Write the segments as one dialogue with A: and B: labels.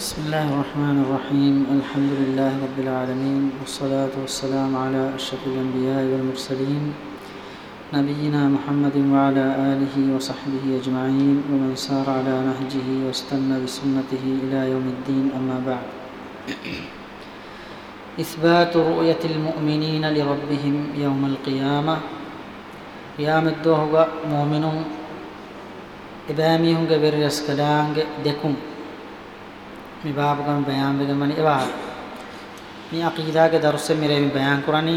A: بسم الله الرحمن الرحيم الحمد لله رب العالمين والصلاة والسلام على أشرف الأنبياء والمرسلين نبينا محمد وعلى آله وصحبه أجمعين ومن سار على نهجه واستنى بسنته إلى يوم الدين أما بعد إثبات رؤية المؤمنين لربهم يوم القيامة قيام الدوهغ مؤمن إباميهم قبر يسكلانگ دكم මේ බාබකම බයන් වෙගමනි එවා මේ අකීදාගේ දරුස්සේ මිරේ මේ බයන් කරණි.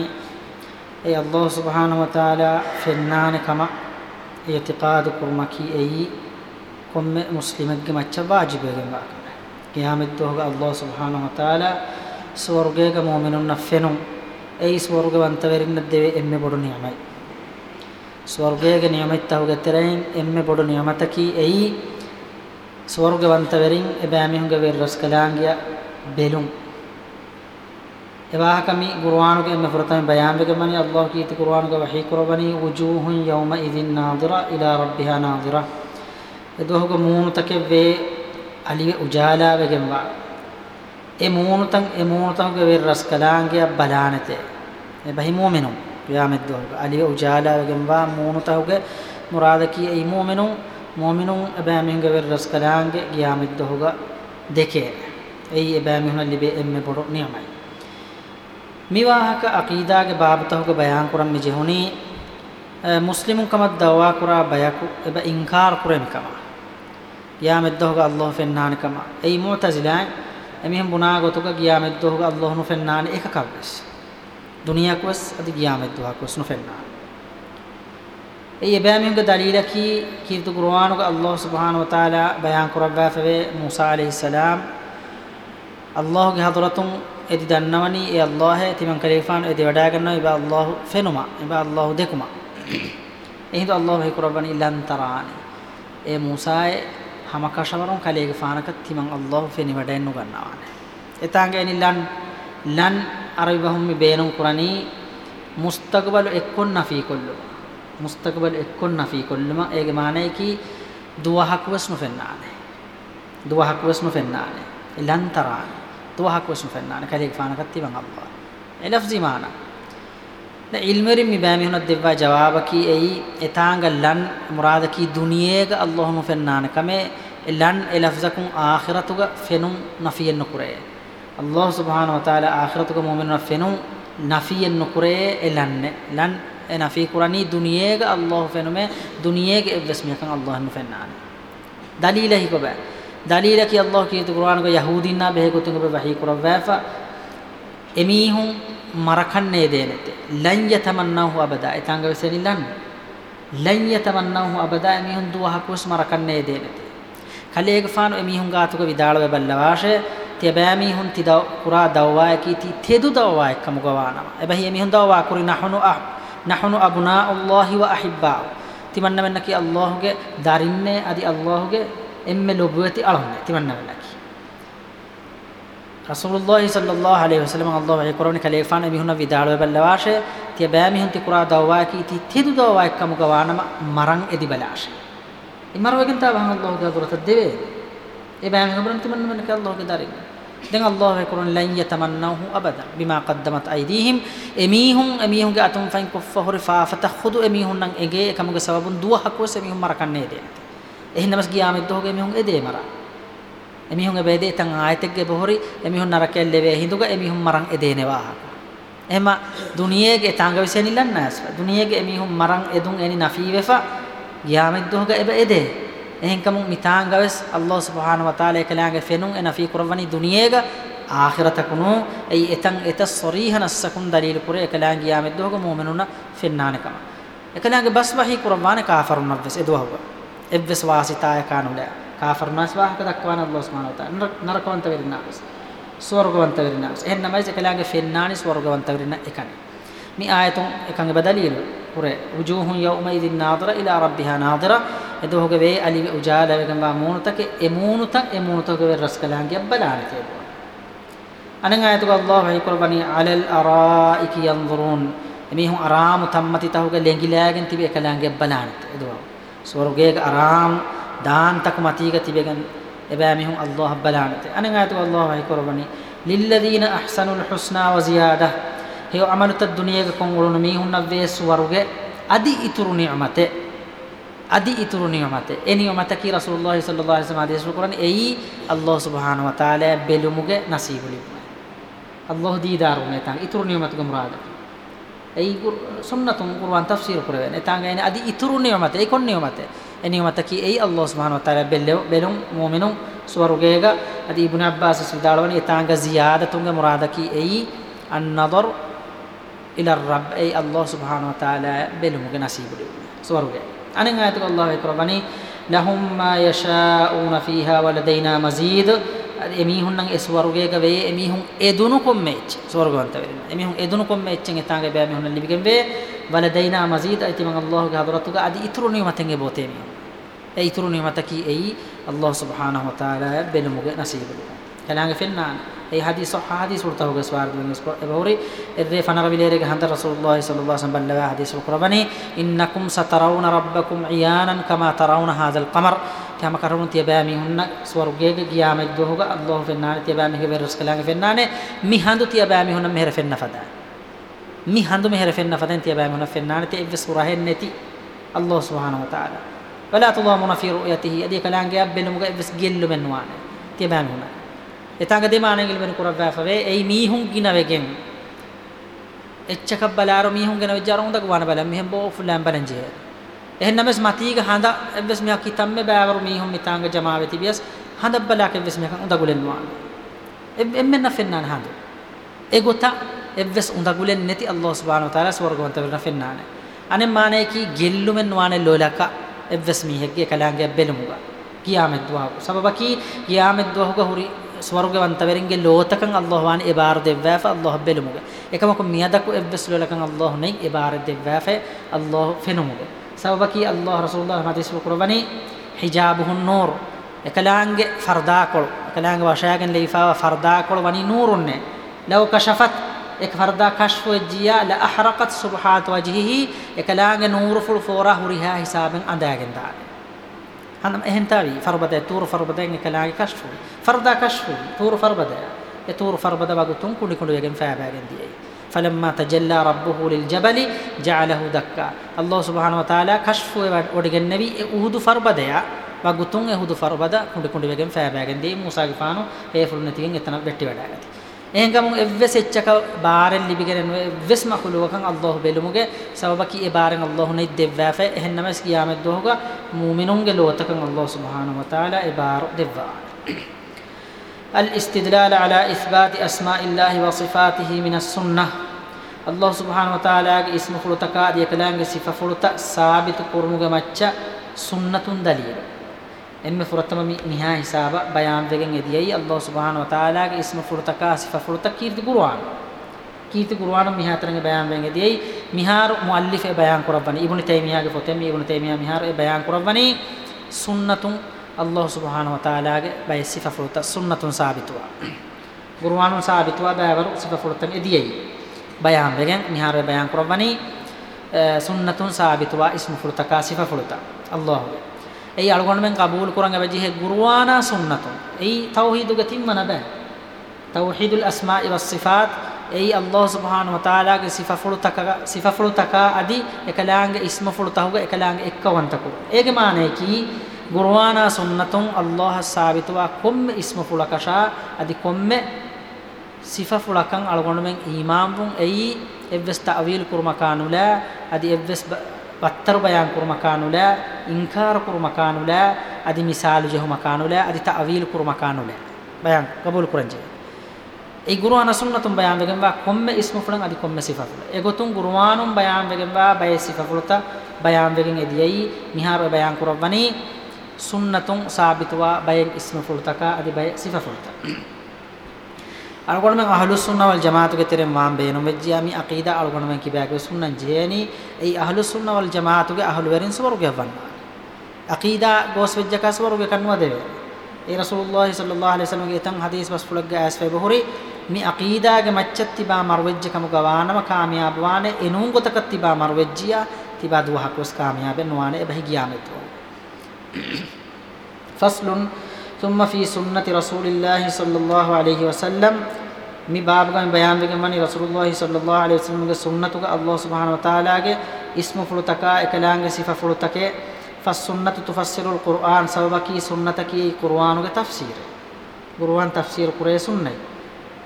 A: ඒ අල්ලාහ් සුබ්හානහු වතාලා ෆෙන්නාන කම ඉතිකාද කුර්මකි එයි. කොම්මෙ මුස්ලිමෙක්ගේ මච්ච වාජිබෙගෙන් වා කියාමෙත් තෝග අල්ලාහ් සුබ්හානහු වතාලා ස්වර්ගයේ මුමිනුන් නෆෙනු ඒ ස්වර්ගවන්ත වෙරින්න දෙවේ එම්මෙ බොඩු නියමයි. ස්වර්ගයේ නියමෙත් තවගේ තරෙන් එම්මෙ බොඩු නියමතකි එයි. ස්වර්ගවන්තවරින් එබෑමිහුගේ වෙර රස්කලාංගිය බෙලුම්. එවාහකමි කුර්ආනුගේ එම ෆරතම බයාන් වෙගමනි අල්ලාහ් කීති කුර්ආනුගේ වහී කරවනි වුජූහුන් යෞම ඉදින් නාදිරා ඉලා රබ්බිහා නාදිරා. එදෝහක මූනුතකේ වේ අලිවේ උජාලා වෙගෙම්වා ඒ මූනුතන් ඒ මූනුතන්ගේ වෙර රස්කලාංගිය බලානතේ ඒ බහි මුමිනු qiyamet දෝහක අලිවේ උජාලා වෙගෙම්වා මූනුතහුගේ මුරාදකී ඒ මුමිනු mu'minun abamihinga ver raskalaange qiyamit dohuga deke ei abamihuna libe emme bodo niyamai miwahaka aqeedaage babatahuga bayan kuram mi jehuni muslimun kamat dawa kura bayaku eba inkar kuremi kama qiyamit dohuga allah fennani kama ei mu'tazila emihim buna gotuga qiyamit dohuga allah nu fennani ekakavs duniya kwas adi qiyamit dohuga اي بامين دليلكي كيرت قرآن الله سبحانه وتعالى بيان قربا فبي موسى عليه السلام الله حضرتم ادي دنوني اي الله تيمن كليفان ادي ودا گنو اي الله فنما اي الله دكما اي الله هي قربان لن تران اي موسى හමකෂවරුන් කලයේ ෆානකත් තිමන් අල්ලාහ් ෆෙනි වැඩෙන්නු ගන්නවානේ. එතාගේ නිලන් ලන් අරවිබහුම් මේ බේනුම් කුරණී මුස්තකබල එක්කොන් නෆී කොල්ලෝ. මුස්තකබල් එක්කොන් නෆී කොල්ලම ඒගේ මානයි කි දුවහක් වස්නු ෆෙන්නානේ දුවහක් වස්නු ෆෙන්නානේ ලන්තරාන දුවහක් වස්නු ෆෙන්නානේ කලේක ෆානකත් තිබන් අල්ලා ඒ ලෆ්සි මාන ද ඉල්මරින් මි බෑමි හුන දෙවා ජවාබ කි එයි එතාංග ලන් මුරාද කි දුනියේග අල්ලාහ්ම ෆෙන්නානේ කමේ ලන් ඒ ලෆ්සකුන් ආඛිරතුග ෆෙනුම් නෆියෙන් නුකුරේ අල්ලාහ් සුබ්හානහු වතාලා ආඛිරතුග මුමිනුන ෆෙනුම් නෆියෙන් නුකුරේ එලන්නේ ලන් ena fi qurani duniyega allah fenume duniyege evves mekan allah nu fennaane dalila hi ko ba dalila ki allah ki qur'an ko yahudinna be ko tunga be wahi qur'afa emihun marakanne denete lan yatamannahu abada etanga veseni lan lan yatamannahu abada emihun duwa hakus marakanne denete kaleega faanu emihun gaatuka vidalawe ballawashe tebami hun tidaw qura dawwa ki ti tedu dawwa kamugawana ebahi emihun dawwa kuri nahnu ah නහනු අබ්නාඋල්ලාහි ව අහිබ්බා තිමන්න මෙන්නකි අල්ලාහ්ගේ දරින්නේ අදි අල්ලාහ්ගේ එම්මෙ ලොබුවති අලහන්නේ තිමන්න මෙන්නකි රසූලුල්ලාහි සල්ලල්ලාහු අලයිහි වසල්ලම අල්ලාහ් වේ කරෝනි කලේෆාන මිහුන විදාලව බල්ලවාෂේ තිය බෑ මිහුන් ති කුරා දවවා කි ති තෙදු දවවා එක්කම ගවානම මරන් එදි බලාෂේ ඉමර වගෙන් තා බහන් අල්ලාහ්ගේ දුරත දෙවේ ඒ බෑ මිහුන් බරන් තිමන්න මෙන්නකි අල්ලාහ්ගේ දරින්නේ දැන් අල්ලාහ් කරන ලන් යතමන්නහු අබදා බිමා කද්දමත් අයිදීහිම්. එමීහුන් එමීහුන්ගේ අතුම් ෆයින් කොෆහුර ෆාෆතහුදු එමීහුන් නම් එගේ එකමුගේ සබබුන් දුවහක් වස් එමීහුන් මරකන්නේ දෙය එහෙනම්ස් ගියාමෙත් දොහගේ එමීහුන් එදේ මරා. එමීහුන්ගේ බේදේ තන් ආයතෙක්ගේ බොහොරි එමීහුන් නරකෙල් ලෙවේ හිඳුක එමීහුන් මරන් එදේනවා එහෙම දුනියේගේ තංග විසෙනිලන්නස් දුනියේගේ එමීහුන් මරන් එදුන් එනි නෆී වෙෆා. ගියාමෙත් දොහගේ එබ එදේ. Ehenkamu mitangawes allah subhanahu wa taala ekalaange fenun ena fi qurwani duniyega akhiratakunu ei etan eta sarihan assakun dalil kure ekalaange yamed doga mu'minuna fennane kama ekalaange bas wahi qurwane kafirun navves edwahuwa evves wasitaya kanula kafirnas wahaka dakwana allah subhanahu wa taala narakawanta verinaas swargawanta verinaas ehennamais ekalaange fennani swargawanta verina ekani mi මේ ආයතුන් එකඟ බදලීලු කුරේ උජූහුන් යෞමයිදින් නාදිර ඉලා රබ්බිහා නාදිර එදෝගේ වේ අලි උජාලවකම් වා මූණතක එමූණත එමූණතක වේ රස්කලහන් කිය බලාන තියබෝ අනං ආයතුක අල්ලාහ් හයිකරබනි අලල් අරායික යන්ظරූන් එමිහුන් අරාමු තම්මති තහුගේ ලැඟිලාගෙන් තිබේ කලහන් කිය බලාන එදෝ ස්වර්ගයේ අරාම් දාන්තක මතීක තිබෙගන් එබෑ මිහුන් අල්ලාහ් බලාන අනං ආයතුක අල්ලාහ් හයිකරබනි ලිල්ලදීන අහ්සනුල් හුස්නා වසියාදා හෙව අමලුත දුනියක කොන් උළුණු මීහුන්න වේස් වරුගේ අදි ඉතුරු නියමතේ අදි ඉතුරු නියමතේ ඒ නියමතකි රසූලුල්ලාහි සල්ලල්ලාහු අලයිහි වසල්ලම ආදේශ කරන්නේ එයි අල්ලාහ් සුබ්හානහු වතාලා බෙලුමුගේ නසීබුලි අල්ලාහ් දීදාරු මෙතන ඉතුරු නියමතක මුරාද ඒ සුන්නතුන් කුර්ආන් තෆ්සීර් කරගෙන එතන ගන්නේ අදි ඉතුරු නියමතේ ඒ කොන් නියමතේ ඒ නියමතකි එයි අල්ලාහ් සුබ්හානහු වතාලා බෙලුම් මුමිනුන් ස්වර්ගයේක අදි ඉබ්නු අබ්බාස් සුදාලවනේ එතන ග සියාදතුන්ගේ මුරාදකි එයි අන් නදර් ඉලා රබ් ඒ අල්ලාහ් සුබ්හානහු වතාලා බෙලුමුගේ නසීබුඩු ස්වර්ගය අනෙන් ආයතක අල්ලාහ් කරබනි ලහුම් මා යෂාඋන ෆීහා වලදයිනා මසීද් එමිහුන් නම් ඒ ස්වර්ගයක වේ එමිහුන් එදුණු කොම්මෙච් ස්වර්ගවන්ත වෙන්න එමිහුන් එදුණු කොම්මෙච්ෙන් එතාගේ බෑ මෙහුන් ලිබිකම් වේ වලදයිනා මසීද් අයිති මං අල්ලාහ්ගේ හදරතුක අදි ඉතුරු නියමතෙන් ඒ බොතේ මිහුන් ඒ ඉතුරු නියමතකි ඒ අල්ලාහ් සුබ්හානහු වතාලා බෙලුමුගේ නසීබුඩු කලංගෙ ෆෙන්නානේ أي حديث صح حديث ورته قسوار بوري إذ فانا ربي ليرك هند رسول الله صلى الله عليه وسلم بلغ حديث القرباني إنكم سترون ربكم عيانا كما ترون هذا القمر كما كرون تيبامي هن سور جيج قيام الدوهغا الله في النار تيبامي كبير رزق لانك في النار مي هندو تيبامي هن مهر في النفدا مي هندو مهر في النفدا تيبامي هن في النار تيبي سوره النتي الله سبحانه وتعالى ولا تضامون في رؤيته أديك لانك أبن مقابس جل من وأنا تيبامي هنا tiya ba mi hunna etanga demane gel ben kurabba fave ei mi hun ginavegen එච්චකක් බලාර මීහුන් ගැන විචාරුම් දක වන බලම් මෙහෙම බෝ ෆුලම් බලන්ජේ එහෙන්නමස් මතීග හඳ එවස් මියා කිතම්මේ බෑවරු මීහුන් මිතාංග ජමා වෙති බියස් හඳ බලාක එවස් මියා උඳගුලෙන් වාන එම්මෙන්න ෆෙන්නාන හඳ. ඒ ගොත එවස් උඳගුලෙන් නැති අල්ලාහ් සුබ්හානහු තාලා ස්වර්ගවන්ත වෙන ෆෙන්නාන. අනේ මානේ කි ගෙල්ලුමෙන් වානේ ලෝලක එවස් මීහෙක්ගේ කලාංගේ බෙලමුගා. කියාමෙත් දුවා සබබකි කියාමෙත් දුවා හුරි ස්වර්ගවන්තවරින්ගේ ලෝතකන් අල්ලාහ් වාන ඉබාර දෙවෑෆ අල්ලාහ් බෙලමුග. එකමක මියදකු එවස් ලෝලකන් අල්ලාහ් නෙයි ඉබාර දෙවෑෆ අල්ලාහ් ෆෙනුමුග. සබබකි අල්ලාහ් රසූලුල්ලාහ් හදීස් කුරබනි හිජාබුහුන් නූර් එකලාංගේ ෆර්දාකොල් එකලාංගේ වශයාගෙන් ලීෆාව ෆර්දාකොල් වනි නූරුන්නේ ලව කෂෆත් එක ෆර්දා කෂ්ෆ වජියා ලා අහරකත් සුබහාත් වජහිහි එකලාංගේ නූර් ෆුල් ෆෝරා හුරිහා هن اهم تاوي فربدا تور فربدا نكلاغ كشفو فردا كشفو تور فربدا يتور فربدا باغتون كل كل يغن فاباغن دي فلما تجلى ربه للجبل جعله دكا الله سبحانه وتعالى كشفو ودغن نبي اود فربدا باغتون اود فربدا كل كل يغن فاباغن دي موسى غفانو اي فلنتين اتنا بيتي وداغتي එහෙනම් එව්වස් එච්චක බාරෙන් ලිබිගෙන එව්වස් මහලුවකන් අල්ලාහ් බෙලුමුගේ සබබකි ඒ බාරෙන් අල්ලාහ් නෙයි දෙව්වාෆේ එහෙනම් මස් කියාමත් දෝහක මුමිනුන්ගේ ලෝතකන් අල්ලාහ් සුබ්හානහු වතාලා ඒ බාර දෙව්වා الاستدلال على إثبات أسماء الله وصفاته من السنة الله سبحانه وتعالى اسم فلتك دي كلام صفة فلت ثابت قرمغ مچ سنة دليل එම්මෙ ෆුරතම මිහා හිසාබ බයාම් වෙගෙන් එදියයි. අල්ලාහ් සුබ්හානහු වතාලාගේ ඉස්ම ෆුරතකා සිෆ ෆුරත කීර්ති කුර්ආන. කීර්ති කුර්ආන මිහා තරංගේ බයාම් වෙගෙන් එදියයි. මිහාර මුઅල්ලිෆ් ඒ බයාම් කරවන්නේ. ඉබ්නු තයිමියාගේ පොතේ මේ ඉබ්නු තයිමියා මිහාර ඒ බයාම් කරවන්නේ සුන්නතුන් අල්ලාහ් සුබ්හානහු වතාලාගේ බය සිෆ ෆුරත සුන්නතුන් සාබිතුවා. කුර්ආනුන් සාබිතුවා බයවරු සිෆ ෆුරතන් එදියයි. බයාම් වෙගෙන් මිහාර ඒ බයාම් කරවන්නේ සුන්නතුන් සාබිතුවා ඉස්ම ෆුරතකා සිෆ ෆුරත අල්ලාහ් ei algon men qabul kurang abaji he gurwana sunnatun ei tauhidu ge timmana ba tauhidul asma'i was sifat ei allah subhanahu wa taala ge sifa fulutaka sifa fulutaka adi ekalaange isma fulutahuga ekalaange ekkawantaku ege maane ki gurwana sunnatun allah sabitwa komme isma fulakasha adi komme sifa fulakan algon men imam bun ei evves ta'wil kurmakanula adi evves වත්තර බයන් කරු මකානුලා ඉන්කාර කරු මකානුලා අදි මිසාල ජහ මකානුලා අදි තඅවීල් කරු මකානුලා බයන් කබූල් කරන්ජේ ඒ ගුරුවාන සුන්නතුම් බයන් වෙගෙන්වා කොම්මෙ ඉස්ම ෆුලන් අදි කොම්මෙ සිෆා ෆුල. ඒ ගොතුන් ගුරුවානුම් බයන් වෙගෙන්වා බය සිෆා ෆුලත බයන් වෙගෙන් එදියයි මිහාර බයන් කරවනි සුන්නතුම් සාබිතවා බයෙන් ඉස්ම ෆුලතක අදි බය සිෆා ෆුලත algon men ahlus sunna wal jamaatu ge tere maam beeno mejjami aqida algon men kibage sunnan jeeni ei ahlus sunna wal jamaatu ge ahlu werin swaru ge vanna aqida gos vejja ka swaru ge kanwa deve ei rasulullah sallallahu alaihi wasallam ge tan hadis bas fulak ge as fe bohuri mi aqida ge maccatti ba marwejje kamu gawanama kaamiyab wane enun gotakatti ثم في سنة رسول الله صلى الله عليه وسلم මේ බාබගම බයන් දෙකමනි රසූලුල්ලාහි සල්ලල්ලාහු අලයිහි වසල්ලම්ගේ සුන්නතුක අල්ලාහ් සුබ්හානහු වතාලාගේ ඉස්මු ෆුලතකා එකලාංගේ සිෆා ෆුලතකේ ෆස් සුන්නතු තුෆස්සිරුල් කුර්ආන් සවබකී සුන්නතකී කුර්ආනුගේ තෆ්සීර. කුර්ආන් තෆ්සීර කුරේ සුන්නයි.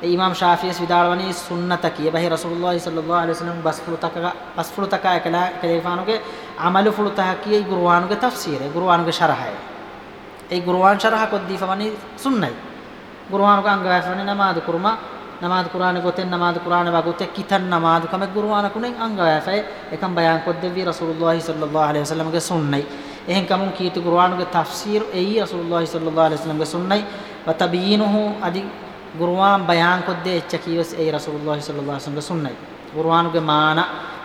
A: ඒ ඉමාම් ශාෆියි විදාලවනි සුන්නතකී. බහි රසූලුල්ලාහි සල්ලල්ලාහු අලයිහි වසල්ලම් bus ෆුලතකා bus ෆුලතකා එකලා කලේෆානුගේ අමලු ෆුලතකී කුර්ආනුගේ තෆ්සීර. කුර්ආනුගේ ශරහයි. ඒ ගුරුවාන් ශරහ කොද්දී ෆමනි සුන්නයි. ගුරුවාන් ක අංගය ෆමනි නමාද කුරුමා. නමාද කුරාන ගොතෙන් නමාද කුරාන වගුතේ කිතන් නමාද කම ගුරුවාන කුණෙන් අංගය ෆයි එකම් බයන් කොද්දෙවි රසූලුල්ලාහි සල්ලල්ලාහු අලයිහි වසල්ලම්ගේ සුන්නයි. එහෙන් කමුන් කීති ගුරුවාන්ගේ තෆ්සීර් එයි රසූලුල්ලාහි සල්ලල්ලාහු අලයිහි වසල්ලම්ගේ සුන්නයි. වතබීනුහු අදි ගුරුවාන් බයන් කොද්දේ එච්ච කීවස් එයි රසූලුල්ලාහි සල්ලල්ලාහු අලයිහි වසල්ලම්ගේ සුන්නයි. ගුරුවාන්ගේ මාන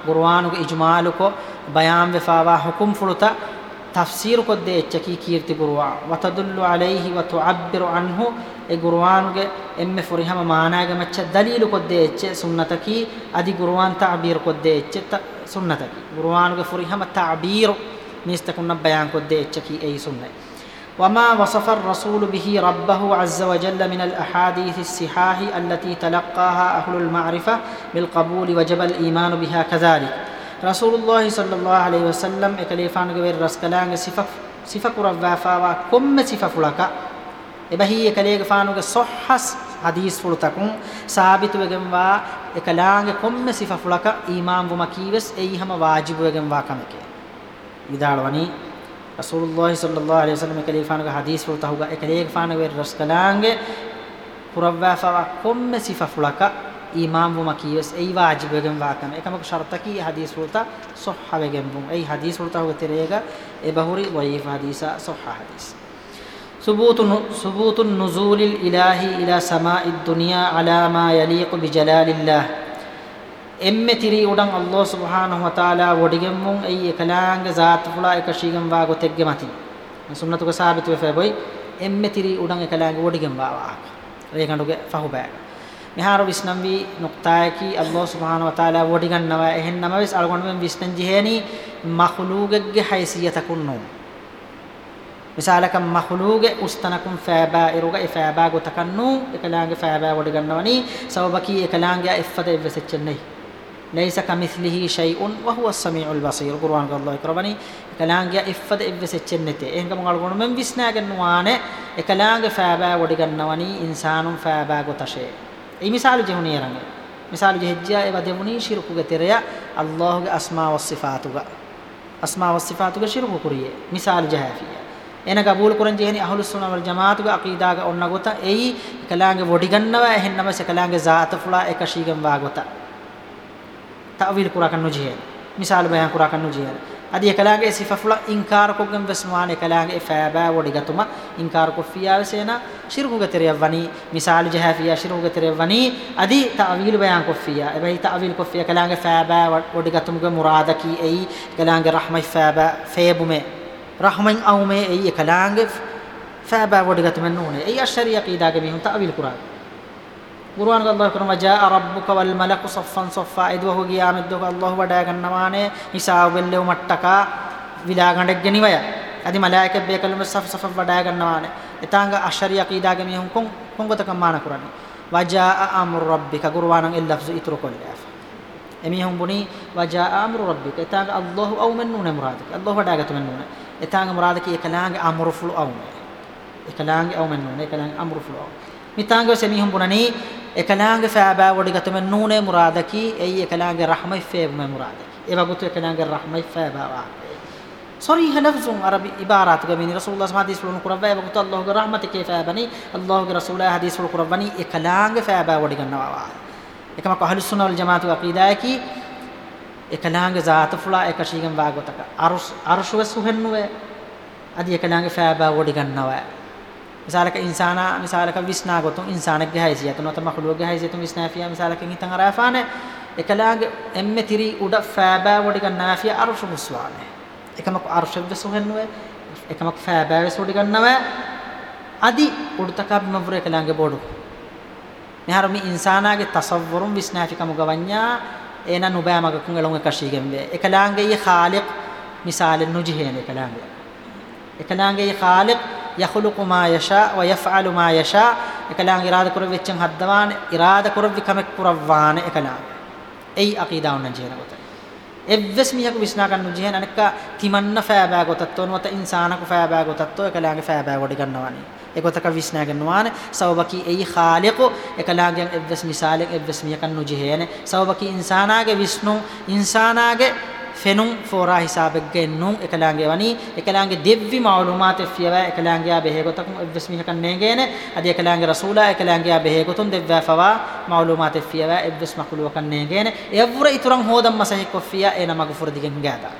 A: ගුරුවාන්ගේ ඉජ්මාලුකෝ බයන් වෙෆාවා හුකුම් ෆුලුතා تفسير قد اتشكي كيرت قروا وتدل عليه وتعبر عنه. قروان إم فرهم معنا مچ دليل قد اتش سنتك أدي قروان تعبير قد اتش سنتك قروان فرهم تعبير نيستكن بيان قد اتشكي أي سنة. وما وصف الرسول به ربه عز وجل من الأحاديث السحاه التي تلقاها أهل المعرفة بالقبول وجب الإيمان بها كذلك. රසූලුල්ලාහි සල්ලල්ලාහු අලයිහි වසල්ලම් එකලේෆානුක වේ රස්කලාංග සිෆක් සිෆකුරව වාෆාවා කොම්ම සිෆෆුලක එබහි එකලේගෆානුක සොහස් හදීස් ෆුලතකුන් සාබිතුවගෙන් වා එකලාංග කොම්ම සිෆෆුලක ඊමාම් වුම කීවස් එයිහම වාජිබුවගෙන් වා කමකේ. විදාලවනි රසූලුල්ලාහි සල්ලල්ලාහු අලයිහි වසල්ලම් එකලේෆානුක හදීස් ෆුලතහුග එකලේගෆානුක වේ රස්කලාංග පුරව වාෆාවා කොම්ම සිෆෆුලක ekalege faanuge raskalaange purawwa fawa komme sifa fulaka iman wuma kiwes ei wajibu wegenwa kame ekamako shartaki hadis fuluta sohha wegenbum ei hadis fulutahuga terega ebahuri dhaif hadisa sohha hadis ثبوت ثبوت النزول الإلهي إلى سماء الدنيا على ما يليق بجلال الله එම්මෙ තිරි උඩන් අල්ලාහ් සුබ්හානහු වතාලා වඩිගෙම්මුන් එයි එකලාංග zaat ෆුලා එක ශීගම් වා ගොතෙග්ගෙ මති සුන්නතුක සාබිත වෙෆබොයි එම්මෙ තිරි උඩන් එකලාංග වඩිගෙම් වා වා රේකඬුගේ ෆහු බෑ මෙහාර විස්නම් වි නුක්තායකි අල්ලාහ් සුබ්හානහු වතාලා වඩිගන්නවා එහෙන්නම වෙස් අල්ගොන්න මෙන් විස්නන් ජිහෙනි මඛලූගෙග්ගේ හයිසියතකුන්නෝ. misalakam makhluge ustanakum faaba iruga ifaaba gotakannu ekalaange faaba wodi gannawani sababaki ekalaange iffada evesechennai laysa kamithlihi shay'un wa huwa as-sami'ul basir qur'an ga allah ikrabani ekalaange iffada evesechennete ehenga mongal gonu men visna gannuwane ekalaange faaba wodi gannawani insanum faaba gotashe ei misalu jehuni erange misalu jehjja eva demuni shirku ge tereya allah ge asma was sifatuga asma was sifatuga shirku kuriye misal jahafiya එන කබූල් කරන් ජෙහෙනි අහලුස් සුන්නා වල් ජමාතුග අකීදාග ඔන්න ගොත එයි කලාංගේ වොඩි ගන්නවා එහෙන්නම සකලාංගේ zaata ෆුලා එක ශීගම් වා ගොත. තවීල් කුරා කන්නු ජෙහෙන. මිසාල බයන් කුරා කන්නු ජෙහෙන. අදී එකලාගේ සිෆෆුල ඉන්කාර කොගම් වස්මාන එකලාගේ ෆෑබෑ වඩිගතුම ඉන්කාර කොෆියා වසේන ශිරුගුග තෙරයවනි මිසාල ජහෆියා ශිරුගුග තෙරයවනි අදී තාවීල් බයන් කොෆියා එබැයි තාවීල් කොෆියා එකලාගේ ෆෑබෑ වඩිගතුමගේ මුරාදකි එයි එකලාගේ රහමයි ෆෑබෑ ෆේබුමේ. රහමෙන් අවුමේ එයි එකලාගේ ෆෑබෑ වඩිගතුමන් නෝනේ එයි අෂරිය කීදාගේ මිහුන් තාවීල් කුරාන ගුරුවන් ගල්ලා කරනවා ජා රබ්බුක වල් මලකු සෆ්ෆන් සෆා ඉදවහ ගියාමද්දක අල්ලාහ් වඩා ගන්නවානේ. හිසාව වෙල්ලෙව මට්ටකා විලාගණ්ඩක් ගෙනිවය. අදි මලායික බේකලම සෆ් සෆ වඩා ගන්නවානේ. එතාංග අෂරි අකීදාගේ මිහුන් කොන් කොංගතක මාන කරන්නේ. වජා අම්රු රබ්බික. ගුරුවානන් එල් ලෆ්ස් ඉතුරු කොල්ලා එමිහුන් බුනි වජා අම්රු රබ්බික. එතාංග අල්ලාහ් අවු මන්නුන මුරාදක. අල්ලාහ් වඩා ගත මන්නුන එතාංග මුරාදක එකලාංග අම්රු full අවු එකලාංග අවු මන්නුන එකලාංග අම්රු full අවු මිතාංග සෙමිහුන් බුනනේ hum bunani ekalaange faaba wodi gatumen nune murada ki ei ekalaange rahmai feeb me murada eba gutu ekalaange rahmai faaba wa صريح لفظ عربي عبارات غمين رسول الله حديث فلون قربا وقت الله رحمت كيف ابني الله رسول حديث فلون قربني ekalaange faaba wodi gannawa ekama ko ahlus sunnah wal jamaat aqida ki ekalaange zaata fula ekashigen vaagotaka arus arushuwe suhennuwe adi ekalaange faaba wodi gannawa Misalaka insana misalaka visna gotun insanek ge haysiyatun ota makhluq ge haysiyatun visna fiya misalaka hitan arafane ekalaange emme tiri uda faaba wodi gannawa fiya arushu muswane ekamak arushuwe suhennuwe ekamak faaba wes wodi gannawa adi udtaka bimavre ekalaange bodu. Meharumi insanaage tasawwurun visna fi kamu gawanya ena nubamaga kun elon ekashigembe ekalaange yi khaliq misal nujhene ekalaange. Ekalaange yi khaliq yakhluqu ma yasha wa yaf'alu ma yasha ekalang irada kurvechen haddawan irada kurvi kamek kurawwan ekalang ei aqida unnan jehna gota evves mihaku visna kannu jehna anekka timanna fෑbää gotatto nuata insanaku fෑbää gotatto ekalang fෑbää godi gannawani ekotaka visna gannwane sababaki ei khaliqu ekalagen evves misalen evves mihakannu jehene sababaki insanage visnu insanage fenun fora hisabegge nun ekalaange wani ekalaange devvi maulumat fiyawa ekalaange ya behe gotakum evs mi hakan negene adi ekalaange rasula ekalaange ya behe gotun devva fawa maulumat fiyawa evs makulu kan negene evra ituran hodam masah kofiya ena magfur digen gada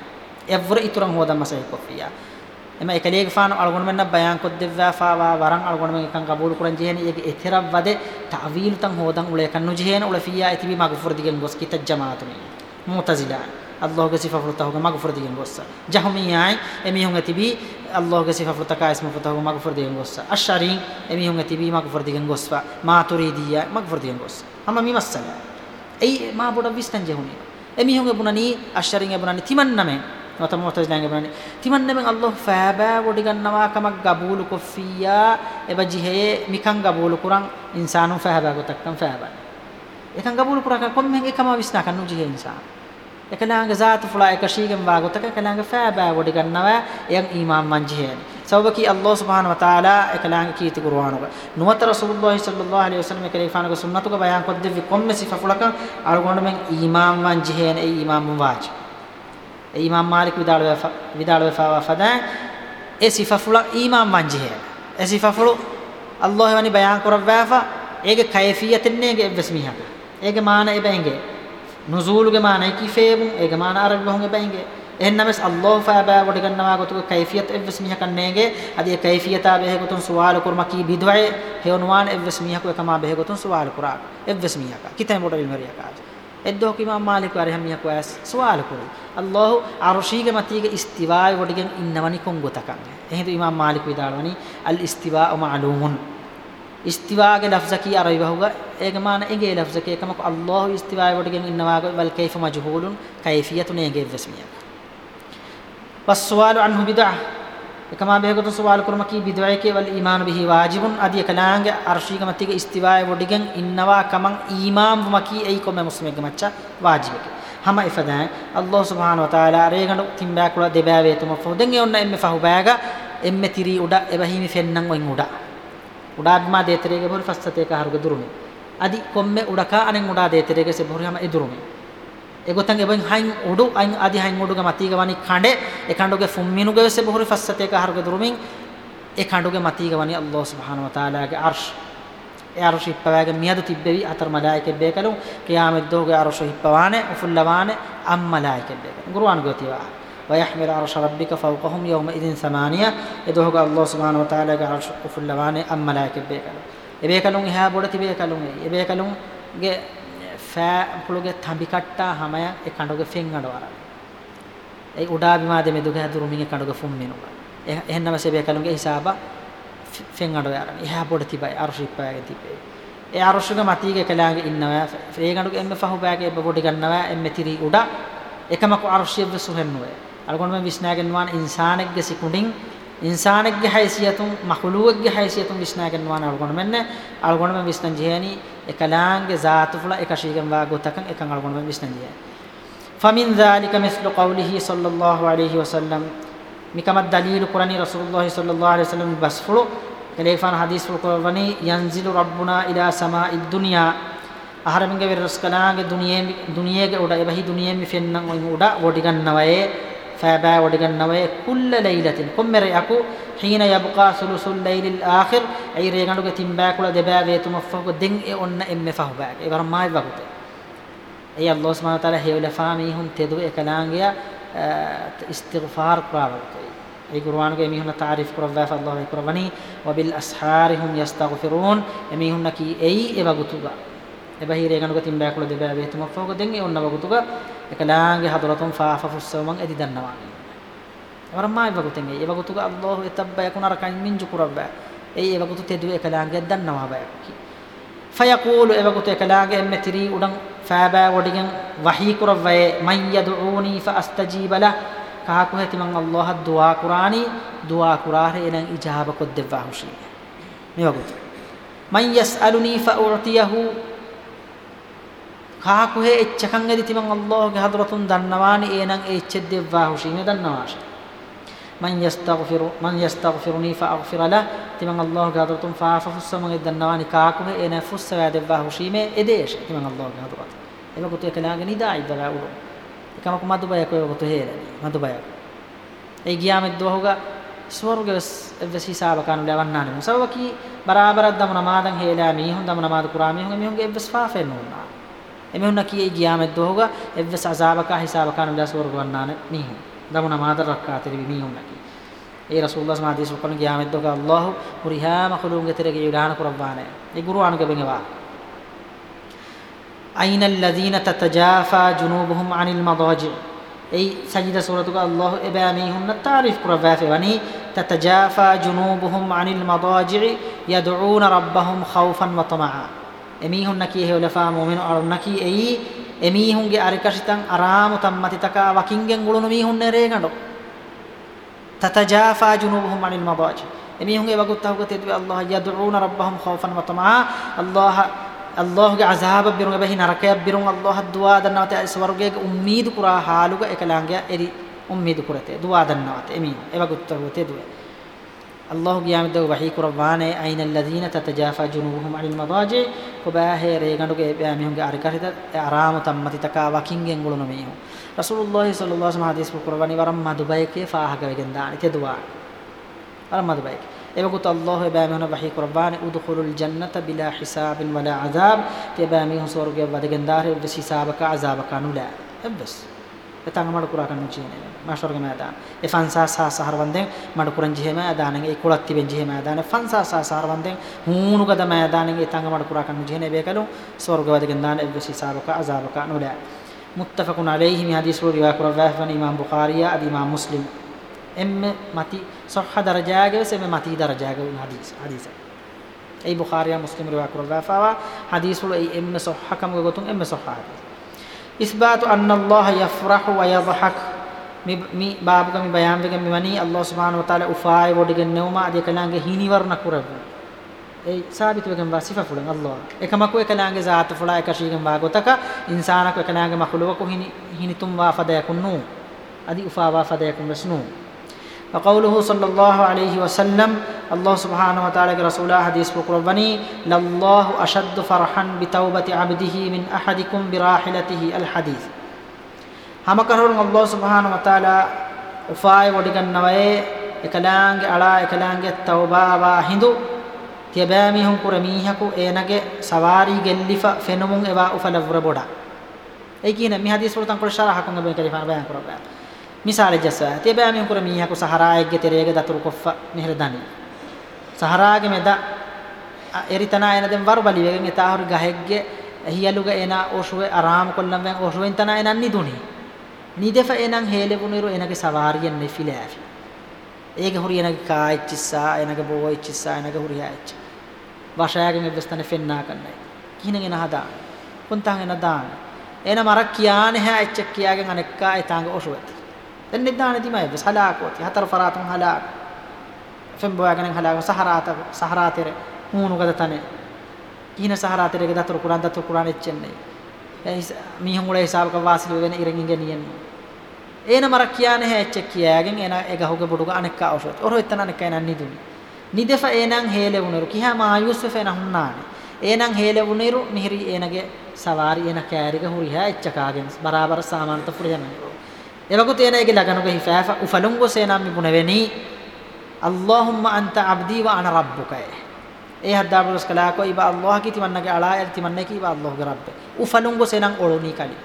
A: evra ituran hodam masah kofiya එම එකලේක ෆාන අල්ගොන මෙන්න බයන් කොත් දෙවවා ෆාවා වරන් අල්ගොන මෙන් එකන් කබූල් කුරන් ජෙහෙන. යගේ එතරම් වදේ තාවීල් තන් හොදන් උලේ කන්නු ජෙහෙන. උල ෆියා ඉතිබි මගෆුර දිගෙන් ගොස් කිත ජමාතුනි මුතසිලා. අල්ලාහගේ සිෆා ෆෘතහුගේ මග්ෆුර දිගෙන් ගොස්ස ජහමියයි එමිහුන් ඇතිබි අල්ලාහගේ සිෆා ෆෘතකා ඉස්ම ෆෘතහුගේ මග්ෆුර දිගෙන් ගොස්ස අෂරින් එමිහුන් ඇතිබි මග්ෆුර දිගෙන් ගොස්වා මාතුරීදියා මග්ෆුර දිගෙන් ගොස්ස අම මිමස්සල එයි මා බොඩ විස්තන් ජහුනි එමිහුන්ගේ බුණනි අෂරින් බුණනි තිමන්නමෙන් නොත මොතස්ලාගේ බුණනි තිමන්නමෙන් අල්ලාහ ෆෑබා වඩි ගන්නවා කමක් ගබූලු කොෆියා එබජිහේ මිකන් ගබූලු කුරන් ඉන්සානු ෆෑබා ගොතක්කම් ෆෑබා එකන් ගබූලු කුරා කොම්මෙන් එකම විස්නා කන්නු ජිහේ ඉන්සාන ekalaanga zaatu fula ekashigen waagotaka ekalaanga faaba wodi gannawa yan imam manjiheni sababaki allah subhanahu wa taala ekalaanga kiti qur'anuga nuwata rasulullah sallallahu alaihi wasallam ekaleefanaga sunnatuga bayan koddevi komme sifa fulaka algonda men imam manjiheni e imam waaj e imam malik vidalwe vidalwe fawa fada e sifa fula imam manjiheni e sifa fulu allah wani bayan korawwa ege kayfiyatenne ege evesmiha ege maana ebenge නුසූලුගේ මානයි කිෆේබුන් ඒගේ මාන අරබි බහුගේ බැංගේ එන්නමස් අල්ලාහ් ෆාබා කොට ගන්නවා ගොතුක කයිෆියත් එවස් මිහ කන්නේගේ අදී කයිෆියතා බෙහෙ ගොතුන් සුවාල කුර්ම කී බිදවයි. හේවනුවාන එවස් මිහ කෝ එකමා බෙහෙ ගොතුන් සුවාල කුරා. එවස් මිහ කා කිතේ මොඩ විමරිය කා එද්දෝ කිමා මාලික් වරි හම්මිය කෝ ඇස් සුවාල කුරු. අල්ලාහ් අර්ෂීගේ මතීගේ ඉස්තිවායි වඩගෙන් ඉන්නවනි කොන් ගොතකන් එහෙදු ඉමාම් මාලික් විදාලවනි අල් ඉස්තිවා මඅලූමුන් ඉස්තිවාගේ ලෆ්ස කී අරයි වහුග ඒක මාන එගේ ලෆ්ස කේ කමක අල්ලාහ් ඉස්තිවාය වඩගෙන ඉන්නවාග වල් කයිෆ මජහූලුන් කයිෆියතුන එගේ වෙස්මිය. වස්සවාලු අන්හු බිදා එකමා බෙහෙගතු සවාල් කරම කී බිදවයි කේ වල් ඊමාන බිහි වාජිබුන්. අදී කලාංගේ අර්ශීක මතිගේ ඉස්තිවාය වඩගෙන ඉන්නවා කමං ඊමාම් වමකී එයි කොම මුස්ලිමෙක් මච්චා වාජිබක hama ifadan allah subhanahu wa taala areganu timba kula debave tuma foden e onna emme fahu baga emme tiri uda ebahimi fennan oin uda උඩාත්මා දේතරේගේ බොරි ෆස්සතේක හරුග දුරුමි අදි කොම්මෙ උඩකා අනෙන් උඩා දේතරේගේ සෙ බොරි හම එදුරුමි එගොතන් එබෙන් හයින් උඩු අයින් අදි හයින් උඩුගේ මතීග වනි කණ්ඩේ ඒ කණ්ඩුගේ ෆුම්මිනුගේ සෙ බොරි ෆස්සතේක හරුග දුරුමින් ඒ කණ්ඩුගේ මතීග වනි අල්ලාහ් සුබ්හානහු වතාලාගේ අර්ෂ්. ඒ අර්ෂ් ඉප්පවගේ මියදු තිබ්බෙවි අතර මලායිකෙ බේකලු. කියාමෙත් දෝගේ අර්ෂ් ඉප්පවානේ උෆුල්ලවානේ අම් මලායිකෙ බේකලු. කුර්ආන් ගෝතිවා ويحمل عرش ربك فوقهم يومئذ ثمانية يدوه الله سبحانه وتعالى عرش كفل لوان أم ملائكة بيكلون එබේකලුන් එහා බොඩ තිබේකලුන් එබේකලුන් ගේ ෆෑ පුලුගේ තඹි කට්ටා හැමය ඒ කඩුගේ ෆෙන් අඩවර ඒ උඩා බිමාද මෙදුගේ හදුරු මිගේ කඩුගේ ෆුම් මිනුක එහෙන්නම සෙබේකලුන්ගේ හිසාබ ෆෙන් අඩවර එහා බොඩ තිබයි අරුෂිප්පයගේ තිබේ ඒ අරුෂුගේ මතීගේ කලාගේ ඉන්නවා ෆේ කඩුගේ එම්ම ෆහු බෑගේ බොඩි ගන්නවා එම්ම තිරි උඩා එකමක අරුෂියව සුහෙන්නුවේ algonme visnagen wan insanegge sikundin insanegge haysiyatun makhluqegge haysiyatun visnagen wan algonme menne algonme visnan jehani ekalaange zaatu fula ekashigen wa gotakan ekan algonme visnan jehani famin dhalika mithlu qawlihi sallallahu alayhi wasallam mikama dalil qurani rasulullah sallallahu alayhi wasallam basfulu kelefan hadis fulu qurani yanzilu rabbuna ila sama'id dunya aharaminge virraskalaange duniyege duniyege uda ebahi duniyemi fennan oin uda فأبى ودغن نوي كل ليلة قم ريأكو حين يبقى ثلث الليل الآخر أي ريغنوك تنباك ولا دباء ويتم فهو دين إن إم فهو باك إبرا ما يبقوت أي الله سبحانه وتعالى هي ولا فامي هم تدو إكلانجيا استغفار قرابك ඒ ගුරුවානුක එමිහුන තාරිෆ් කරවවා ෆල්ලාහ් කරවනි වබිල් අස්හාරිහුම් යස්තග්ෆිරූන් එමිහුන කි එයි එවගුතුගා එබහිරේ ගණුක තින් බෑකුල දෙබෑ වේතුමක් ෆෝක දෙන් ඒ ඔන්නවගුතුගා එකලාගේ හදරතුම් ෆාෆෆුස්සවමන් එදි දන්නවා. වරමයි වගුතෙන් ඒ වගුතුක අල්ලාහ් එතබ්බය කුනරකන් මින් ජුකුරබ්බ. ඒ ඒ වගුතු තෙදුවේ එකලාගේ දන්නවා බය ෆයකූලු ඒ වගුතු එකලාගේ එම්මෙ ත්‍රි උඩන් ෆාබා වඩියන් වහී කුරවයේ මන් යදුඋනි ෆාස්තජීබ ලා කහකු හැති මන් අල්ලාහ් දුවා කුරානි දුවා කුරාහේ එනන් ඉජාබ කොද්දෙවා හුෂී. මේ වගුතු. මන් යස්අලුනි ෆා උතියහු devwa hushi me dannawashi man yastaghfiru man yastaghfiruni fa aghfir la timan allah ge hadratun fa fa fussama dannawani kahaku he enan fussa wa devwa hushi me edesh timan allah ge hadratun ema kutu ekalaga nida ibada ulo ekama ku madubaya ko kutu hele madubaya ei giyamet dohuga ස්වර්ග එවස් හිසාබ කනු ලවන්නාන. මුසවකි බරාබර දම නමාදන් හේලා මීහුන් දම නමාද කුරා මීහුන් මීහුන්ගේ එවස් ෆාෆෙන් නුනා එමෙහුන් නකී ගියාමෙත් දෝහග එවස් අසාබක හිසාබ කනු ලා ස්වර්ග වන්නාන මීහුන් දම නමාද රක්කා තෙරි මීහුන් නකී ඒ රසූලුල්ලාහ් සමා හදීස් වකන ගියාමෙත් දෝහග අල්ලාහ් කුරිහා මඛලූන්ගේ තෙරගේ ඉලාන කුරබානේ ඒ ගුරුආනුගේ බෙන්වා أين الذين تتجافى جنوبهم عن المضاجع أي سجد سورة الله إباميهن التعريف كرفافي وني تتجافى جنوبهم عن المضاجع يدعون ربهم خوفا وطمعا එමීහුන්න කී හේවලෆා මුමින අරුන්නකී එයි එමීහුන්ගේ අරිකෂිතං අරාමු තම්මතිතක වකින්ගෙන් ගුළුණු මීහුන්නේ රේගඬ. තතජාෆා ජුනුබුහුම් අනිල් මදාජි එමීහුන්ගේ වගුත්තහුක තෙදුවේ අල්ලාහ් යදුඋන රබ්බහම් ඛෞෆන් වතමා. අල්ලාහ් අල්ලාහ්ගේ අසාබ බිරුන් එබහි නරකයක් බිරුන් අල්ලාහ් දුවා දන්නවත ස්වර්ගයේ උම්මීද් කුරා හාලුග එකලංගය එරි උම්මීද් කුරතේ දුවා දන්නවත එමී එවගුත්තහුක තෙදුවේ الله قيام دو وحي قربان اين الذين تتجافى جنوبهم عن المضاجع؟ وباه ريغندو كي بيامهم اركرت ارام تمتي تكا وكينген غلون ميو رسول الله صلى الله عليه وسلم حديث قربان ورم ما دبي كي فاها كويغن دان تي دعاء ورم ما دبي එවකුත් අල්ලාහ් බෑමන වහී කුර්බාන උදුඛුලුල් ජන්නත බිලා හිසාබින් වලා අසාබ් තේ බෑමිහු ස්වර්ගය වදගෙන් දාහේ උදසි හිසාබක අසාබක නුලා එබ්බස් etang madu kura kan nuci ne masor ge mada e fansa sa sahar wande madu kuran jihe ma adana e kulak tiben jihe ma adana fansa sa sahar wande hunu kada ma adana e etang madu kura kan nuci ne be kalu sorga wade gen dan e bisi sabaka azabaka nula muttafaqun alayhi mi hadis riwayat kura wa imam bukhari adi imam muslim emme mati sahha darajage se me mati darajage hadis hadis ei ඉස්බාතු අන්න අල්ලාහ යෆ්රහු ව යදහක් මේ බාබක මේ බයාම් එක මෙවනි අල්ලාහ් සුබ්හානහු වතාලා උෆාය වඩගෙන නෝමා දෙකලාගේ හිනිවරණ කරව. ඒ සාබිත වෙගම් වාසිෆා ෆුලන් අල්ලාහ්. එකමකු එකලාගේ ذات ෆුලා එකශීගම් වාගතක ඉන්සානක එකලාගේ මහලුවක හිනි හිනිතුම් වාෆදයකුන්නු අදි උෆා වාෆදයකුම් වස්නු وقوله صلى الله عليه وسلم الله سبحانه وتعالى رسول حديث بقربني لله أشد فرحا بتوبة عبده من أحدكم براحلته الحديث هم كرون الله سبحانه وتعالى උපාය වඩගන්නවයේ එකලාංගේ අලා එකලාංගේ තවබා වා හිඳු තියබෑමි හුන් කුර මීහකු ඒනගේ සවාරි ගෙල්ලිෆා ෆෙනුමුන් එවා උෆලවර බොඩා ඒ කියන මේ හදීස් වල තන් කුර ශරහ හකුන් බේ කලිෆා බයන් කරබෑ මිසාල ජසා. තියබෑ මින් කුර මීහකු සහරායගේ තෙරේගේ දතුරු කොෆ මෙහෙර දනි. සහරාගේ මෙද එරිතනා එන දෙම් වරු බලි වෙගෙන් එතාහුරු ගහෙග්ගේ හියලුග එන ඕෂුවේ ආරාම කොල්ලම් වෙන් ඕෂුවෙන් තනා එනන් නිදුනි. නිදෙෆ එනන් හේලෙබුනිරු එනගේ සවාරියෙන් නෙෆිලෑෆි ඒගේ හුරි එනගේ කායිච්චිස්සා එනගේ බෝයිච්චිස්සා එනගේ හුරි හැච්ච වශයාගෙන් එබ්බස්තන ෆෙන්නා කන්නයි කිහිනෙන් එන හදා කොන්තන් එන දාන? එන මරක් කියානේ හැ එච්චක් කියාගෙන් අනෙක්කා එතාංග ඕෂුවෙත් දැන් නිදාන තිමයි බස් හලාකෝති හතර ෆරාතුන් හලාක ෆෙම් බෝයගෙන හලාක සහරාත සහරාතෙර හුණු ගද තනේ කින සහරාතෙරගේ දතර කුරාන් දතර කුරාන් එච්චෙන්නේ ඒ මීහුන් වල හිසාබක වාසිල වෙන ඉරකින් ගෙනියන්නේ ඒන මර කියන්නේ හැච්ච කියාගෙන් එන එගහුගේ බොඩුග අනෙක්ක අවශ්‍යත් ඔර එතන අනෙක්ක එනන් නිදුනි නිදෙෆ ඒනං හේලෙවුනරු කිහා මායුස්සෆ එන හුන්නානේ ඒනං හේලෙවුනිරු මිහිරි ඒනගේ සවාරි එන කෑරිග හුරි හැ එච්චකාගෙන් බරාබර සාමානත පුරියන්නේ එවකු තේනේගේ ලගනුගේ හිෆාෆ උෆලුංගෝ සේනම් මිබුනවෙනි අල්ලාහුම්ම අන්ත අබ්දී ව අන රබ්බුකයි. ඒ හද්දාබුස් කලාකෝ ඉබා අල්ලාහ කි තිමන්නගේ අලා යල් තිමන්නේ කි ඉබා අල්ලාහගේ රබ්බ? උෆලුංගෝ සේනම් ඔලොනි කලි.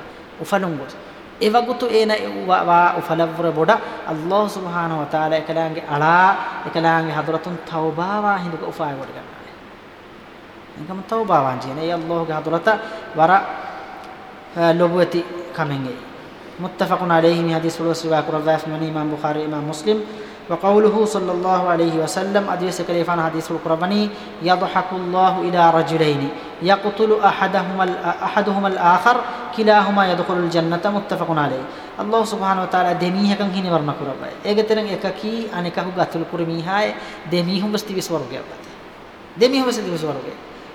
A: උෆලුංගෝ. එවගුතු එන වා උෆලවර බොඩ අල්ලාහ් සුබ්හානහු වතාලා එකලාංගේ අලා එකලාංගේ හදරතුන් තවබා වා හිඳුක උෆාය කොට ගන්නවා එංගම තවබා වාන් ජීනේ අල්ලාහ්ගේ හදරත වර ලොබුවති කමෙන්ගේ متفق عليه من حديث فلوس رواية كرة من إمام بخاري إمام مسلم. وقوله صلى الله عليه وسلم أديس كليفان حديث القرباني؟ يضحك الله إلى رجلين. يقتل أحدهما أحدهما الآخر كلاهما يدخل الجنة متفق عليه. الله سبحانه وتعالى دميه كان هني ورنا قربا. إيجترن إكاكي أنيكه قتل كرمي هاي دميهم بس تبي سوار جاب دميهم بس تبي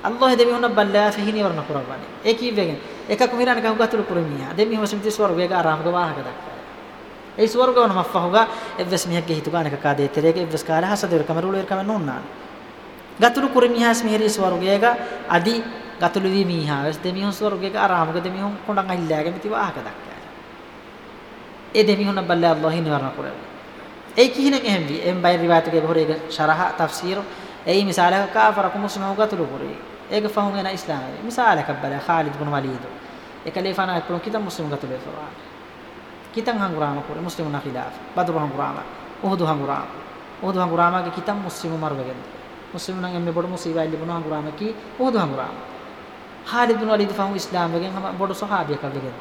A: අල්ලාහ් දෙමිහුන බල්ලා ෆහිනි වරණ කුරබානි ඒ කීවෙගෙන් එකක් මිරණ කම් ගතුළු කුරමියා දෙමිහුම සම්ති ස්වර්ගයක ආරාමක වාහක දක්වා ඒ ස්වර්ගවන මෆහුගා එවස් මිහක්ගේ හිතුගානක කාදේ තෙරේක එවස් කාලේ හසදෙර කමරුල එර කම නොන්නාන ගතුළු කුරමියාස් මිහිරි ස්වර්ගයක අදි ගතුළු වී මිහා. වෙස් දෙමිහුන් ස්වර්ගයක ආරාමක දෙමිහුන් කොණ්ඩන් අල්ලාගෙන මිති වාහක දක්වා ඒ දෙමිහුන බල්ලා අල්ලාහ් හිනි වරණ කුරබානි ඒ කියන එහෙම වි එම් බයි රිවායතකේ බොහරේක ශරහ තෆ්සීර්. ඒ මිසාලක කාෆරකු මුස්ලිමෝ ගතුළු කුරේ ඒක ෆහුම් එන ඉස්ලාමයේ. මිසාලක බල ખાලිද් බුන් වලීද්. එකලේෆානා එප්පුන් කිතම් මුස්ලිම් ගතුළු ෆවා kitan hangurama kore muslimuna khilaf badru hangurama uhudu hangurama uhudu hangurama ge kitan muslimu marwegen muslimuna emme bodu musiba illi bunu hangurama ki uhudu hangurama Khalid bin Walid fahu islam wegen hama bodu sahabiya ka wegen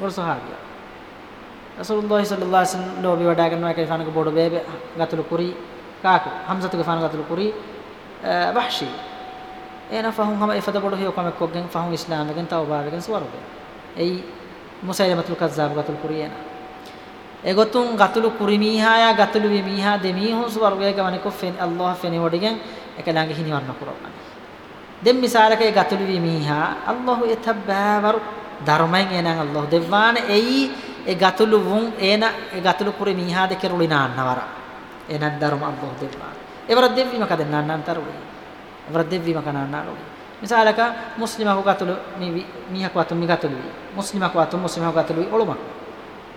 A: bodu sahabiya Rasulullah sallallahu alaihi wasallam lobi wada ganwa ke fana bodu bebe gatul kuri kaku hamzatu ge fana gatul kuri wahshi ena fahum hama ifada bodu hiyo kame koggen fahum islam wegen tawba wegen suwaru ei මුසයිලමතුල් කස්සාබ ගතුල් කුරියන. එගොතුන් ගතුළු කුරිමීහාය ගතුළු විමීහා දෙමීහු ස්වර්ගයේ ගමන කොෆෙන් අල්ලාහ් ෆෙනි වඩගෙන් එක ළඟ හිනිවන්න කුරවන්න දෙම් මිසාලක ඒ ගතුළු විමීහා අල්ලාහ් යතබ්බාවර ධර්මයෙන් එනං අල්ලාහ් දෙවාන එයි ඒ ගතුළු වුන් එන ඒ ගතුළු කුරිමීහා දෙක රුලිනාන්නවර එනක් ධර්ම අල්ලාහ් දෙවාන එවර දෙවිම කදෙන් නන්නන්තරුලි එවර දෙවිම කනන්නාරුලි misalaka muslima ko gatulu mi miha ko atum mi gatulu muslima ko atum muslima ko gatulu oluma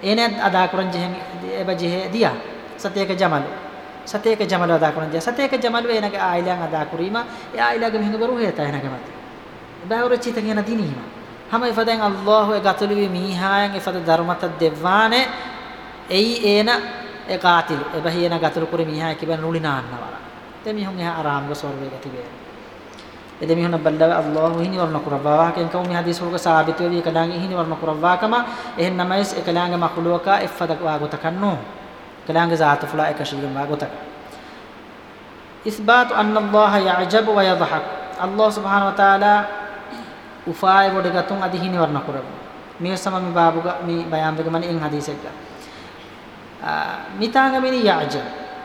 A: ene ada kuran jehen eba jehe dia sateka jamal sateka jamal ada kuran dia sateka jamal we enage ailan ada kurima e ailaga mihindu baru heta enage mat baawre chita ngena dinima hama ifaden allah e gatulu mi mihayan ifada dharmata devane ei ena e qatilu eba hiena gatulu kuri miha kiban nulina annawara te mihun e aram go sorwe gatibe ede mihuna ballava allah hini warna kurabwa ken kaum mi hadis hulga sabit we kadangi hini warna kurabwa kama ehen namais ekalange makhluqa ifada wa gotakanno kalange zaat fula ekashigam wa gotak isbat anna allah ya'jab wa yadhhak allah subhanahu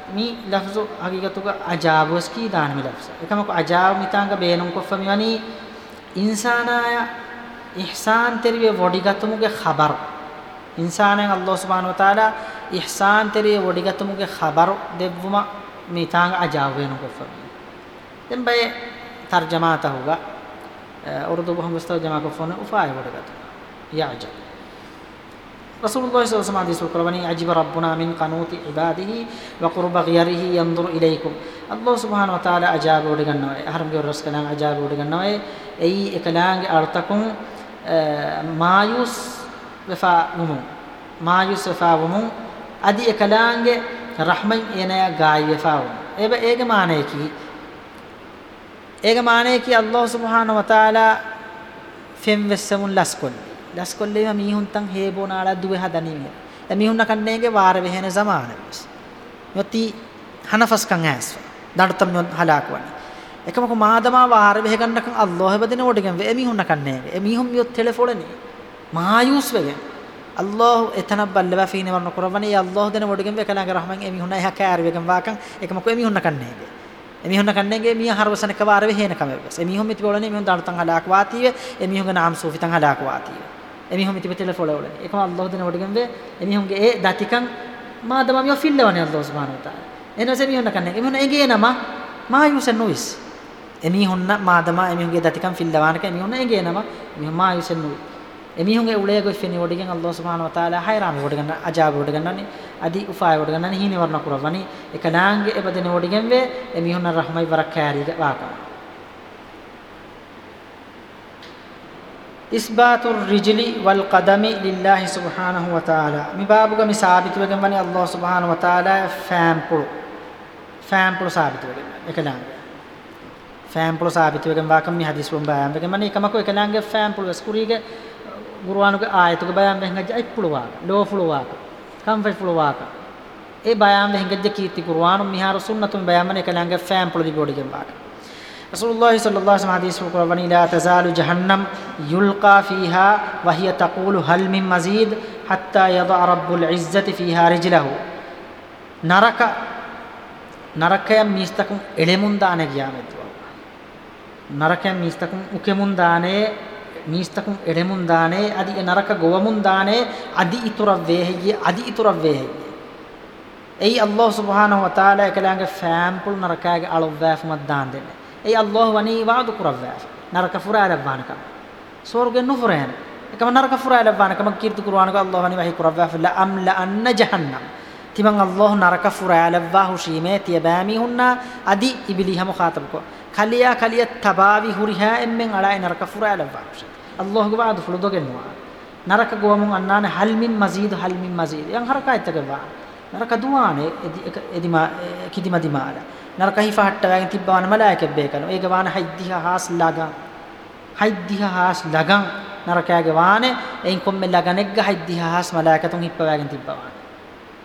A: wa ta'ala ufaay bodegatun adi hini warna kurabwa mi sama mi babuga mi bayan bega mani in hadisega mitanga mini ya'jab mi lafzu hakikatuga ajabus ki dan mi lafza ekamako ajab mitanga beenum koffami wani insanaya ihsan teriwe wodigatumuge khabar insanen allah subhanahu wa رسول الله صلى الله عليه وسلم حديث عجب ربنا من قنوت عباده وقرب غيره ينظر إليكم الله سبحانه وتعالى أجاب ودغنوا حرم جور رس كلام أجاب ودغن ودغنوا أي إكلان أرتكم مايوس وفا ومو مايوس وفا ومو أدي إكلان رحمة ينايا غاي وفا ومو إيه إيه معنى كي إيه معنى كي الله سبحانه وتعالى فيم وسمون لسكن මීහුන් තන් හේබෝනාලා දුවේ හදනීමේ ද මීහුන් නකන්නේගේ වාර වෙහෙන සමානස් යොති හනෆස්කන් ඇස්. දඩතම් යොන් හලාකවනි. එකමක මාදමා වාර වෙහ ගන්නකන් අල්ලාහ් බදින ඔඩගෙන් වේ. මීහුන් නකන්නේගේ එමීහුන් යොත් ටෙලිෆෝනේ. මායුස් වෙගෙන් අල්ලාහ් එතන බල්ලවා ෆීන වරන කරවනේ. අල්ලාහ් දෙන ඔඩගෙන් වේ. කලංග රහමන් එමීහුන් අය හැකාර වෙගෙන් වාකන්. එකමක එමීහුන් නකන්නේගේ එමිහුන් කන්නේගේ මිය හරවසන කවාර වෙහෙන කමෙවස් එමිහුන් මිති බෝලනේ. මිහුන් දාඩතන් හලාක් වාතිය එමිහුන්ගේ නාම සූෆිතන් හලාක් වාතිය එමිහුම තිබෙතල ෆොලවල එකම අල්ලාහ් දෙන වඩගෙන් වේ එමිහුන්ගේ ඒ දතිකන් මා දමමිය ෆිල්ලවනේ අල්ලාහ් සුබ්හානහු වතාලා. එනස එමිහුන්න කන්නේ එමිහුන්න එගේ නම මා යුසන් නොවිස්. එමිහුන්න මා දම එමිහුන්ගේ දතිකන් ෆිල්ලවානක එමිහුන්න එගේ නම එමිහුන් මා යුසන් නොවි එමිහුන්ගේ උලේ ගොස් ෆෙනි වඩගෙන් අල්ලාහ් සුබ්හානහු වතාලා හයිරාම වඩගන්න අජාබ වඩගන්නනේ අදි උෆාය වඩගන්නනේ හීන වර්ණ කුරවනි එකලාංගේ එබදෙන වඩගෙන් වේ එමිහුන්න රහමයි වරක් කෑරීක වාකම ඉස්බාතුල් රිජලි වල් කදමි ලිල්ලාහි සුබ්හානහු වතාලා මේ බාබුගම සාබිත වෙගෙන වනේ අල්ලාහ් සුබ්හානහු වතාලා ෆෑම්පුල් ෆෑම්පුල් සාබිත වෙගෙන එකලංග ෆෑම්පුල් සාබිත වෙගෙන වාකම් මේ හදිස් වම් බයම් වෙගෙන මනේ එකමක එකලංග ෆෑම්පුල් වස්කුරීගේ ගුරුවානුගේ ආයතුක බයම් වෙහඟ ජයි පුලවා ලෝ පුලවා කම්ෆර්ට් පුලවා ඒ බයම් වෙහඟ ජ කීති ගුරුවානු මිහාරු සුන්නතුම් බයම් මනේ එකලංග ෆෑම්පුල් දිබෝඩි ගෙන් වාකම් රසූලුල්ලාහ් සල්ලල්ලාහු අලයිහි හදීස් වකවනි ලා තසාලු ජහන්නම් යුල්කා ෆීහා වහිය තකූලු හල් මින් මසීද් හත්තා යදා රබ්බුල් ඉස්සති ෆීහා රිජ්ලහු නරක නරකයන් මිස්තකුන් එළෙමුන් දාන ගියාමෙත්වා නරකයන් මිස්තකුන් උකෙමුන් දානේ මිස්තකුන් එළෙමුන් දානේ අදි නරක ගොවමුන් දානේ අදි ඉතුරු වේහෙයි අදි ඉතුරු වේහෙයි එයි අල්ලාහ් සුබ්හානහු වතාලා එකලඟ ෆෑම්පල් නරකයක අලොව්වාෆුමත් දාන් දෙන්නේ ekalaange faampul narakaage alowwaaf maddaan denne ei allah wani waadu kurawwaaf naraka furaala baanaka sorge no fureen ekama naraka furaala baanaka mak kirtu qur'aanaka allah wani wahi kurawwaaf la amla anna jahannam timan allah naraka furaala waahu shime tiyabami hunna adi ibli hamu khatab ko kaliya kaliya tabawi huriha emmen ala naraka furaala waahu allah go waadu fuludogen wa naraka gowamun annane hal නරක හිෆහට්ට වගේ තිබ්බවන මලායිකෙක් බේකන. ඒක වාන හයිද්දිහ හාස් ලගා. හයිද්දිහ හාස් ලගා නරකයාගේ වානේ එයින් කොම්මෙ ලගනෙක් ගහ හයිද්දිහ හාස් මලායිකතුන් හිප්පවගෙන තිබ්බවන.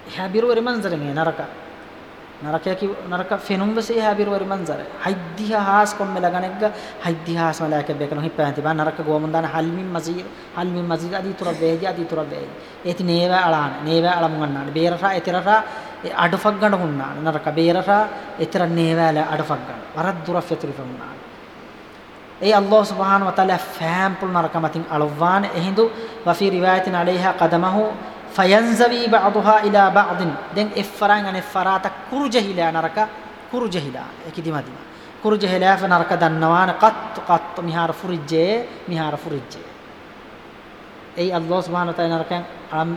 A: එහා බිරුවරි මන්සර මේ නරක. නරකයා කි නරක ෆෙනුම් වෙසේ එහා බිරුවරි මන්සර. හයිද්දිහ හාස් කොම්මෙ ලගනෙක් ගහ හයිද්දිහ හාස් මලායිකෙක් බේකන හිප්පවගෙන තිබ්බා නරක ගෝමන්දාන හල්මින් මසී හල්මින් මසී අදී තුර වේජ අදී තුර වේජ. ඒති නේව අලාන නේව අලමුන් ගන්නාන. බේරසා එතරසා අඩුෆක් ගන්න හුන්නාන නරක බේරසා එතර නේවල අඩුෆක් ගන්න. වරත් දුරෆ යතුරි ෆුන්නාන ඒ අල්ලාහ් සුබ්හානහු වතාලා ෆෑම්පුල් නරකමතින් අලවාන එහිඳු වෆී රිවායතින් අලයිහා qadamahu fayanzawi ba'daha ila ba'din den effarain an effarata kurjahila naraka kurjahila ekidimadi kurjahila fa naraka dannawan qat qat mihar furijje mihar furijje ei allah subhanahu wa ta'ala narakan am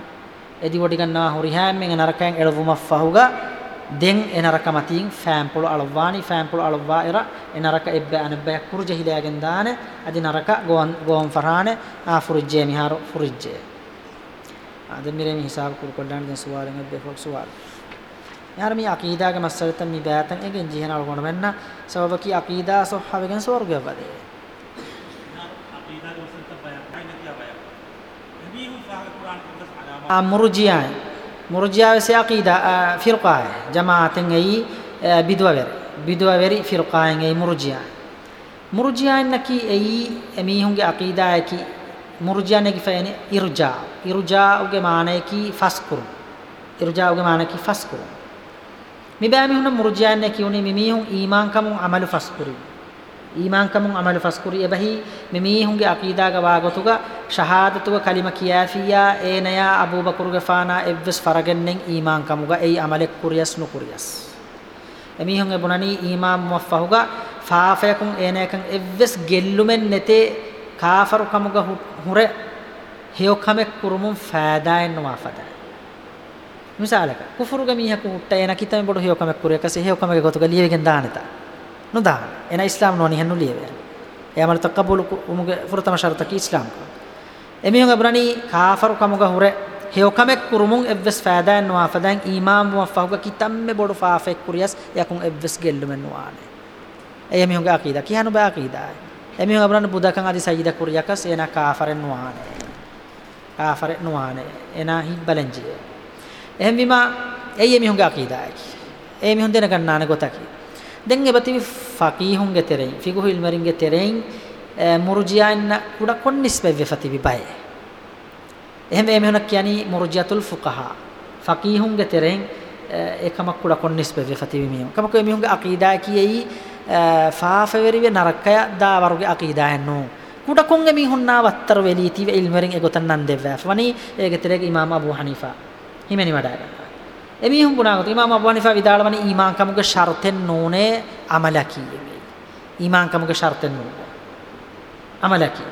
A: edi wodiganna huri haamen narakan elwuma fahuga den enaraka matin faampulu alwani faampulu alwaira enaraka ebbe anabba kurje hilagen daane adi naraka gon gon farane a furujje mi haro furujje ade mere mi hisab kur kollan den suwaren ebbe fok suwar yar mi aqida ge masalatan mi bayatan egen jihan algon menna sabab ki aqida sohha wegen sorgya bade مرجيان مرجيا سيقيدا فرقة جماعة أي بدوبر بدوبر فرقة أي مرجيا مرجيا نكي أي أميهم عقيدة كي مرجيا نكي فيعني إرجاء إرجاء وجه معنى كي فسكر إرجاء وجه معنى كي فسكر مبامي هنا مرجيا نكي وني ميهم إيمان كم عمل فسكرين ඊමාන් කමුන් අමල ෆස්කුරි එබහි මෙමීහුන්ගේ අකීදාග වාගතුග ෂහාදතුග කලිම කියාෆියා ඒනයා අබූබකරුගේ ෆානා එව්වස් ෆරගෙන්නෙන් ඊමාන් කමුග එයි අමලෙක් කුරියස් නුකුරියස්. එමීහුන් එබුනනි ඊමාන් මුවෆහුග ෆාෆයකුන් ඒනයකන් එව්වස් ගෙල්ලුමෙන් නෙතේ කාෆරු කමුග හුර හේයොකමෙක් කුරුමුන් ෆෑදායන් නොවාෆදා මිසාලක කුෆුරුග මීහකු උට්ට එන කිතම බොඩු හේයොකමෙක් කුරියකසේ හේයොකමෙක් ගොතුග ලියවෙගෙන් දානතා. නොදා. එන ඉස්ලාම් නොනිහන් නුලියවේ. එයාමල තකබුල් උමුගේ ෆුරතම ෂර්තකි ඉස්ලාම් එමිහුන් අබ්‍රණි කාෆරු කමුග hurray හේඔකමෙක් කුරුමුන් එවස් ෆෑදෑන් නොවාෆදෑන් imam මුවෆහුග කිතම්මෙ බොඩු ෆාෆෙක් කුරියස් යකුන් එවස් ගෙල්ලුමෙන් නොවානේ. එමිහුන්ගේ අකීදා. කියහනු බෑ අකීදා එමිහුන් අබ්‍රණි බුදකන් අදි සයිද කුරියකස් එනා කාෆරෙන් නොවානේ. කාෆරෙන් නොවානේ. එනා හිබ්බලෙන්ජිය එහෙන් විමා එයි එමිහුන්ගේ අකීදායි. එමිහුන් දෙන ගන්නාන ගොතකී. දැන් එබති ෆකීහුන්ගේ තෙරෙන් ෆිකුහු ඉල්මරින්ගේ තෙරෙන් මුර්ජියාන්න කුඩ කොන්නිස් බෙව්වෙ ෆති බිබය එහෙම එහෙම හොන කියනි මුර්ජියතුල් ෆුකහා. ෆකීහුන්ගේ තෙරෙන් එකම කුඩ කොන්නිස් බෙව්වෙ ෆති බිමියම් කමක එමිහුන්ගේ අකීදා කියෙයි ෆාෆෙවරිවේ නරකය දා වරුගේ අකීදා හෙන්නෝ කුඩ කොංගෙ මිහුන්නා වත්තර වෙලීති ඉල්මරින් එගොතන් නන් දෙව්වා. වනි ඒගේ තෙරේක ඉමාම අබූ හනීෆා. හිමෙනි වඩා එමිහුම් පුනාගත ඉමාම අබු හනිෆා විදාළවනි ඊමාන් කමුගේ ෂර්තෙන් නෝනේ අමලකි ඊමාන් කමුගේ ෂර්තෙන් නෝනේ. අමලකි.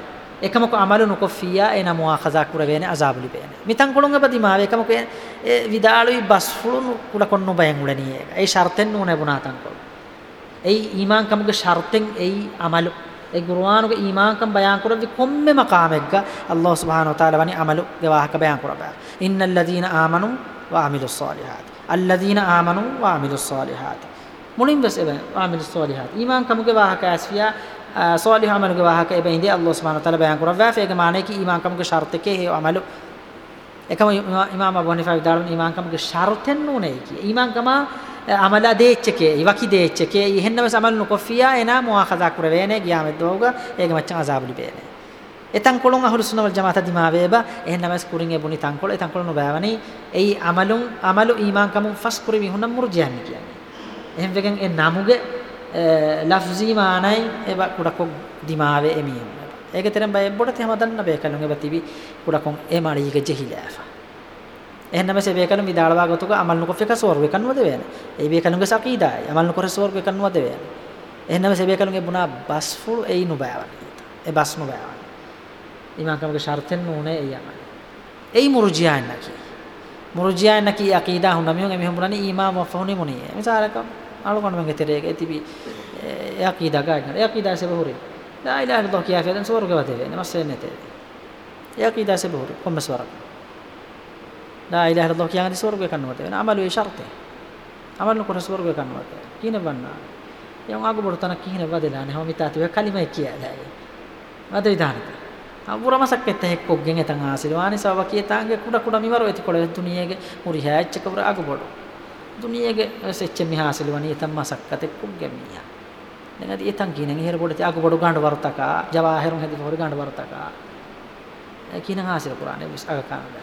A: එකමක අමලු නොකොෆියා එන මුආඛසා කුරවේනේ අසාබුලි බේනේ මිතන් කොළුන්ගේ බදිමාව එකමක ඒ විදාළුයි බස්ෆුලු කුඩ කොන්නු බයෙන් උලනිය ඒ ෂර්තෙන් නෝනේ බුනාතන් කොළු ඒ ඊමාන් කමුගේ ෂර්තෙන් ඒ අමලු. ඒ කුර්ආනුගේ ඊමාන් කම් බයන් කරවි කොම්මෙ මකාමෙක්ග අල්ලාහ් සුබ්හානහු වතාලා වනි අමලු ගවාහක බයන් කරබා ඉන්නල් ලදීන ආමනු وعملوا الصالحات الذين آمنوا وعملوا الصالحات මුලින් බස් එබ وعملوا الصالحات ඊමාන් කමුගේ වාහක ඇස්ෆියා صالح අමලුගේ වාහක එබ ඉන්දී අල්ලාහ් සුබ්හානහු තාලා බයන් කරා වාෆේගේ මානේ කි ඊමාන් කමුගේ ෂර්ත එකේ හේ අමලු එකම ඉමාම අබු හනිෆා විදාලන ඊමාන්කමගේ ෂරතෙන් නුනේ කි ඊමාන්කම amala deechcheke iwaki deechcheke ihennama amal nu kofiya ena muakhadha kurvene giyame doga ege machan azab libene etan kolon ahlus sunna wal jamaata dimaveba ehennama skurin e buni tan kol etan kolon no bawani ei amalun amalu iman kamun fas kuri mi hunam murjiyan kiyane ehem vegen en namuge lafzi maanai eba kudako dimave emiyum ege terem bay bodate hamadanna be kalun eba tibi kudakon e mari ge jehilafa එහෙනම් මේ බේකලු මිදාලවා ගතුක අමල් නුකො ෆික සෝර්ගේ කන්වද වේන. ඒ බේකලුගේ සකීදායි. අමල් නුකො සෝර්ගේ කන්වද වේන. එහෙනම් මේ බේකලුගේ බුනා බස් ෆුල් ඒ නුබෑවන්. ඒ බස් නුබෑවන්. ඉමාකමගේ ෂර්තෙන් නෝනේ ඒ යමයි ඒ මුර්ජියාන් නකි. මුර්ජියාන් නකි අකීදා හුන මිහුන් එමි හුඹුනනි ඊමාම වෆහුනි මුනි. මිසාරක අලුකොණ මගේ තෙරේක තිබි ඒ අකීදා ගාගෙන. ඒ අකීදා සෙබහුරි ලා ඉලාහ ඉල්ලාහ් කියා ෆෙදන් සෝර්ගේ වදේ නේ මස්සේ නේ තේ ඒ අකීදා සෙබහුරි කොම්මස්වරක් ලා ඉලාහ ඉල්ලාහ් කියන්නේ ස්වර්ගය කන්නවත වෙන. අමලු ඒ ෂර්තේ අමල් නොකර ස්වර්ගය කන්නවත කින වන්නා යම් ආගු බොඩ තන කින වදලා නේ. හොමිතාති වේ කලිමයි කියලා. අද විධානක. අඹුරම සක්කෙත් හෙක්කොග්ගෙන් එතන් ආසිරවානි සව කියතාංගේ කුඩ කුඩ මිවරෝ ඇති කොළ දුනියේගේ මුරි හැච්ච කවර ආගු බොඩ දුනියේගේ සෙච්ච මිහාසිලවනි එතන් මසක්කතෙ කුග්ගෙ මියා දැන් අද එතන් කිනෙන් ඉහෙර බොඩ ආගු බොඩ ගාඬ වර්තක ජවාහිරුන් හෙදි හොර ගාඬ වර්තක. කින ආසිර කුරානේ විස් අග කාණ්ඩ.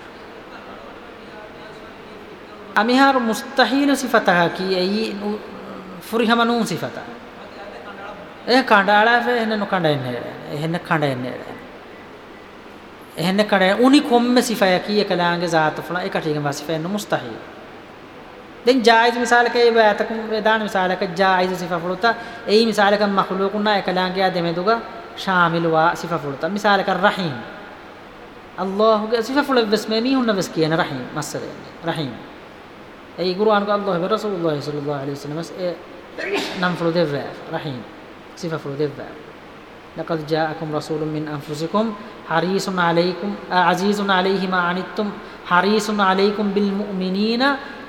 A: අමිහාර මුස්තහීල සිෆතහ කි එයි ෆුරිහමනු සිෆත. එහ කණ්ඩාලා ෆේ එන්න නොකණ්ඩෙන්නේ එහෙන්න කණ්ඩෙන්නේ එහෙන්න කණ්ඩ උනි කොම්ම සිෆය කි එකලාංගේ ذات ෆුල එකටිග වසිෆය න මුස්තහීල දැන් ජායිස් මිසාලක ඒ බයතකම් වේදාන මිසාලක ජායිස් සිෆ ෆුලත එයි මිසාලක මඛලූකුනා එකලාංගේ දෙමෙදුග ශාමිලවා සිෆ ෆුලත මිසාලක රහීම් අල්ලාහ්ගේ සිෆ ෆුල බස්මේ මි හුන්න බස් කියන Rahim මස්සද Rahim أي قرآن قال الله برسول الله صلى الله عليه وسلم نم فرو دفع رحيم صفة فرو دفع لقد جاءكم رسول من أنفسكم حريص عليكم آه، عزيز عليه ما عنتم حريص عليكم بالمؤمنين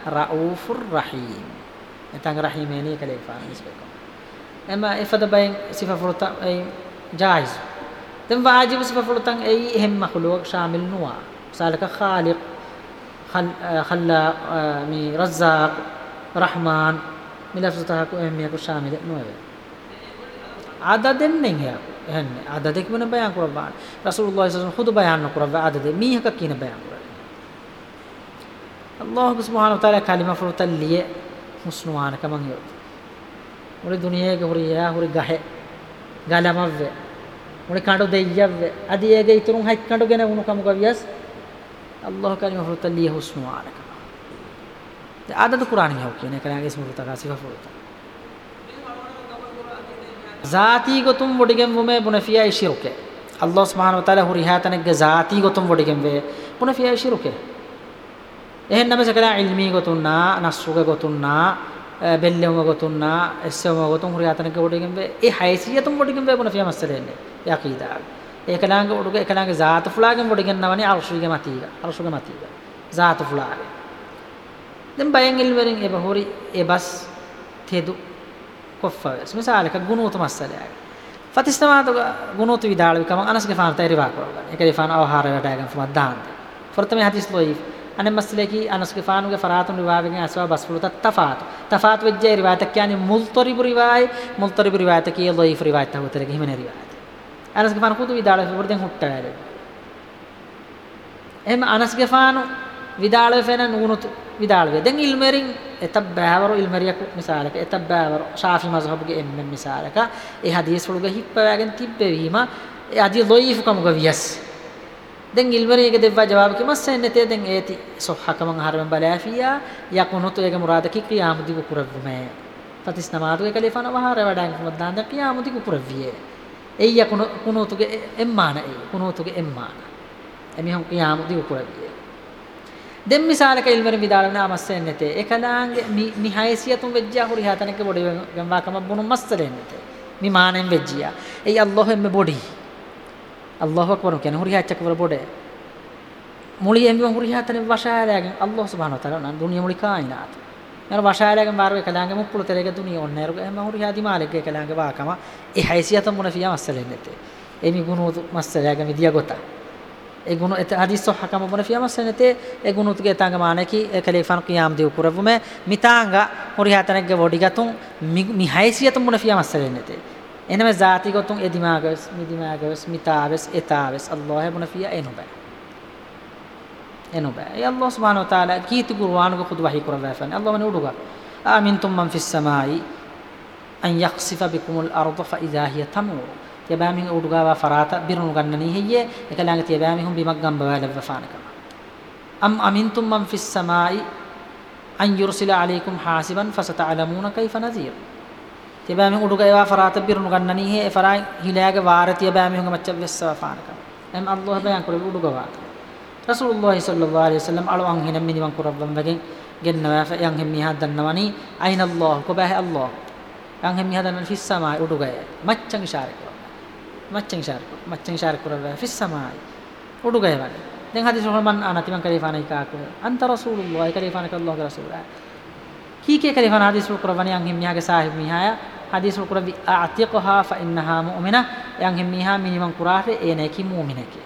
A: رؤوف رحيم. تنگ رحيم يعني كليفا فعلا نسبكم أما إفادة بين صفة فرطة أي جائز. تم واجب صفة فرطة أي هم مخلوق شامل نوع. سألك خالق خل آه، خلاق آه، رزاق رحمن. من لفظ تهاكو أهمية شامل نوا عدد نين هيكو hen adade ki mena bayan kurban rasulullah sallallahu alaihi wasallam khud bayan kurba adade mi hak ki na bayan kurba allah subhanahu wa taala kalima furutal liye husnuana kaman yo ore duniya ge hori ya hori gahe galamavve ore kando deyavve adi ege iturun hak kando gene unu kamu gavias allah kalima furutal liye husnuana kaman adade qur'an hi hokene kana ge smuruta ka sifa furuta ಜಾತಿಗೊತುಂ ಒಡಿಗೆಂಬುಮೆ ಬುನಫಿಯಾಯಿ ಶಿರುಕೆ ಅಲ್ಲಾಹ್ ಸುಬ್ಹಾನಹು ವ ತಆಲಾ ಹುರಿಹಾತನಗೆ ಜಾತಿಗೊತುಂ ಒಡಿಗೆಂಬೆ ಬುನಫಿಯಾಯಿ ಶಿರುಕೆ එහෙන්නම සකලා ඉල්මී ගොතුන්නා නස්සුග ගොතුන්නා බෙල්ලෙම ගොතුන්නා එස්සම ගොතුන් හුරියතනක වඩගෙන් වේ ඒ 600තුන් වඩගෙන් වේ මොන famous දෙන්නේ යකීදා ඒකලාංග උඩුග ඒකලාංග ذات ෆුලාගෙන් වඩගෙන් නවනේ අර්ශුගේ මතීග අර්ශුග මතීග ذات ෆුලාගෙ දැන් බයෙන් ඉල්වරින් ඒ බහොරි ඒ බස් තෙදු කොෆවස් මිසාලක ගුණෝත මස්සලයි ෆතිස්තමාත ගුණෝත විදාල විකම අනස්ගේ ෆාන තෛරි වාකරගන්න ඒකේ ෆාන ආහාර වටයන් ෆමත් දාන්න. ෆර්තමේ හදිස් ලොයිෆ් අනේ මස්ලේකි අනස්ගේ ෆානුගේ ෆරාතුන් රිවාවෙන් අස්වා බස් ෆුලත තෆාත්. තෆාත් වෙජ්ජේ රිවායත කියන්නේ මුල්තරිබ රිවාය මුල්තරිබ රිවායත කිය ලොයිෆ් රිවායත හොතරේ හිමනේ රිවායත. අනස් ගෆාන කුතු විදාල වරදෙන් හුට්ටාල එහෙම අනස් ගෆාන විදාල ෆෙන නුනුතු විදාල වේ දැන් ඉල්මරින් එතබ්බාවර ඉල්මරියක් මිසාලක එතබ්බාවර ශාෆි මස්හබ්ගේ එම්මෙන් මිසාලක ඒ හදීස් වලගේ හිප්පවැගෙන තිබ්බෙවීම ඒ අදී ලොයිෆ් කමුග වියස් දැන් ඉල්මරියක දෙවවා ජවාබ කිමස්සෙන් නැතේ දැන් ඒති සොහකමන් හරම බලාෆියා යකුනුතු ඒක මුරාදකි ක්‍රියාමුදි කුරව්වමේ පතිස් නමාතු එක ලෙෆන වහර වැඩන් කුමදාන් ක්‍රියාමුදි කුරව්වියේ එయ్య කුනෝතුගේ එම්මාන ඒ කුනෝතුගේ එම්මාන එමිහම් කියාම දිගු කරවිය දෙම් මිසාලක ඉල්මර විදාලන අමස්සෙන් නැතේ එකලාංගේ මි හයසියතුන් වෙජ්ජා හුරි හතනක බොඩි ගම්වාකම බුණු මස්සලෙන් නැතේ මි මානෙන් වෙජ්ජියා. එයි අල්ලාහ් එම්මෙ බොඩි. අල්ලාහ් අක්බර් කියන හුරි හච්චක වල බොඩේ. මුලි එම්මෙ හුරි හතන වශාලයන් අල්ලාහ් සුබ්හානහු වතාලා නන් දුනිය මුලි කායිනාත්. නර වශාලයන් මාර්ග කලාංගේ මුප්පුල තෙරේක දුනිය ඔන්නේර එම්ම හුරි හාදි මාලෙක් කලාංගේ වාකම. ඒ හයසියතුන් මුන ෆියා මස්සලෙන් නැතේ එමි ගුණු මස්සලයන් මිදියා ගොතා. Egunu et hadis sahha kama bona fiyama senete egunu tuge tanga mane ki kalifan qiyam di ukuravume mitanga hori hatanegge wodigatun mi haysiyatun bona fiyama senete ename zati gotun edimagas midimagas mitaves etaves allah bona fiya enuba enuba ya allah subhanahu wa taala kitu qur'an ko khud wahi kurava fan allah man uduga amintum man fis samai an yaqsifa bikum al ardh fa idha hiya tamur තියබෑමින් උඩුගාවා ෆරාත බිරුණු ගන්නනී හෙయ్యේ එකලඟ තියබෑමි හුම් බිමක් ගම් බවල වෆානක අම් අමින්තුම් මන් fees සමායි අන් යුර්සිල අලයිකුම් හාසිබන් ෆසතඅලමුන කයිෆ නසීර්. තියබෑමි උඩුගාවා ෆරාත බිරුණු ගන්නනී හේ ෆරා හිලයාගේ වාර තියබෑමි හුම් මච්ච වෙස්ස වෆානක එම් අල්ලාහ් බයන් කර උඩුගාවා. රසූලුල්ලාහි සල්ලල්ලාහු අලයිහි වසල්ලම් අලවන් හිනම් මිනිවන් කුරබ්බම් වගෙන් ගෙන්නවා යන් හෙම් මිහා දන්නවනි. අයින අල්ලාහ්? කොබෑ අල්ලාහ්. යන් හෙම් මිහා දන්නවනි. ෆිස් සමායි. උඩුගාය. මච්චන් ඉෂාරේ. මච්චන් ශාර මච්චන් ශාර කරව ෆිස් සමායි. උඩු ගයවන දැන් හදිස් රහමන් අනති මන් කලිෆාන ඉකාක අන්ත රසූලුල්ලාහ කලිෆාන කල්ලාහ රසූලා. කීකේ කලිෆාන හදිස් කරවන යන් හිම් මියාගේ සාහිබ් මිහාය. හදිස් කරවි අතිකහා ෆඉන්නහා මුමින. යන් හිම් මිහා මිනිමන් කුරාහේ ඒනේ කි මුමිනකි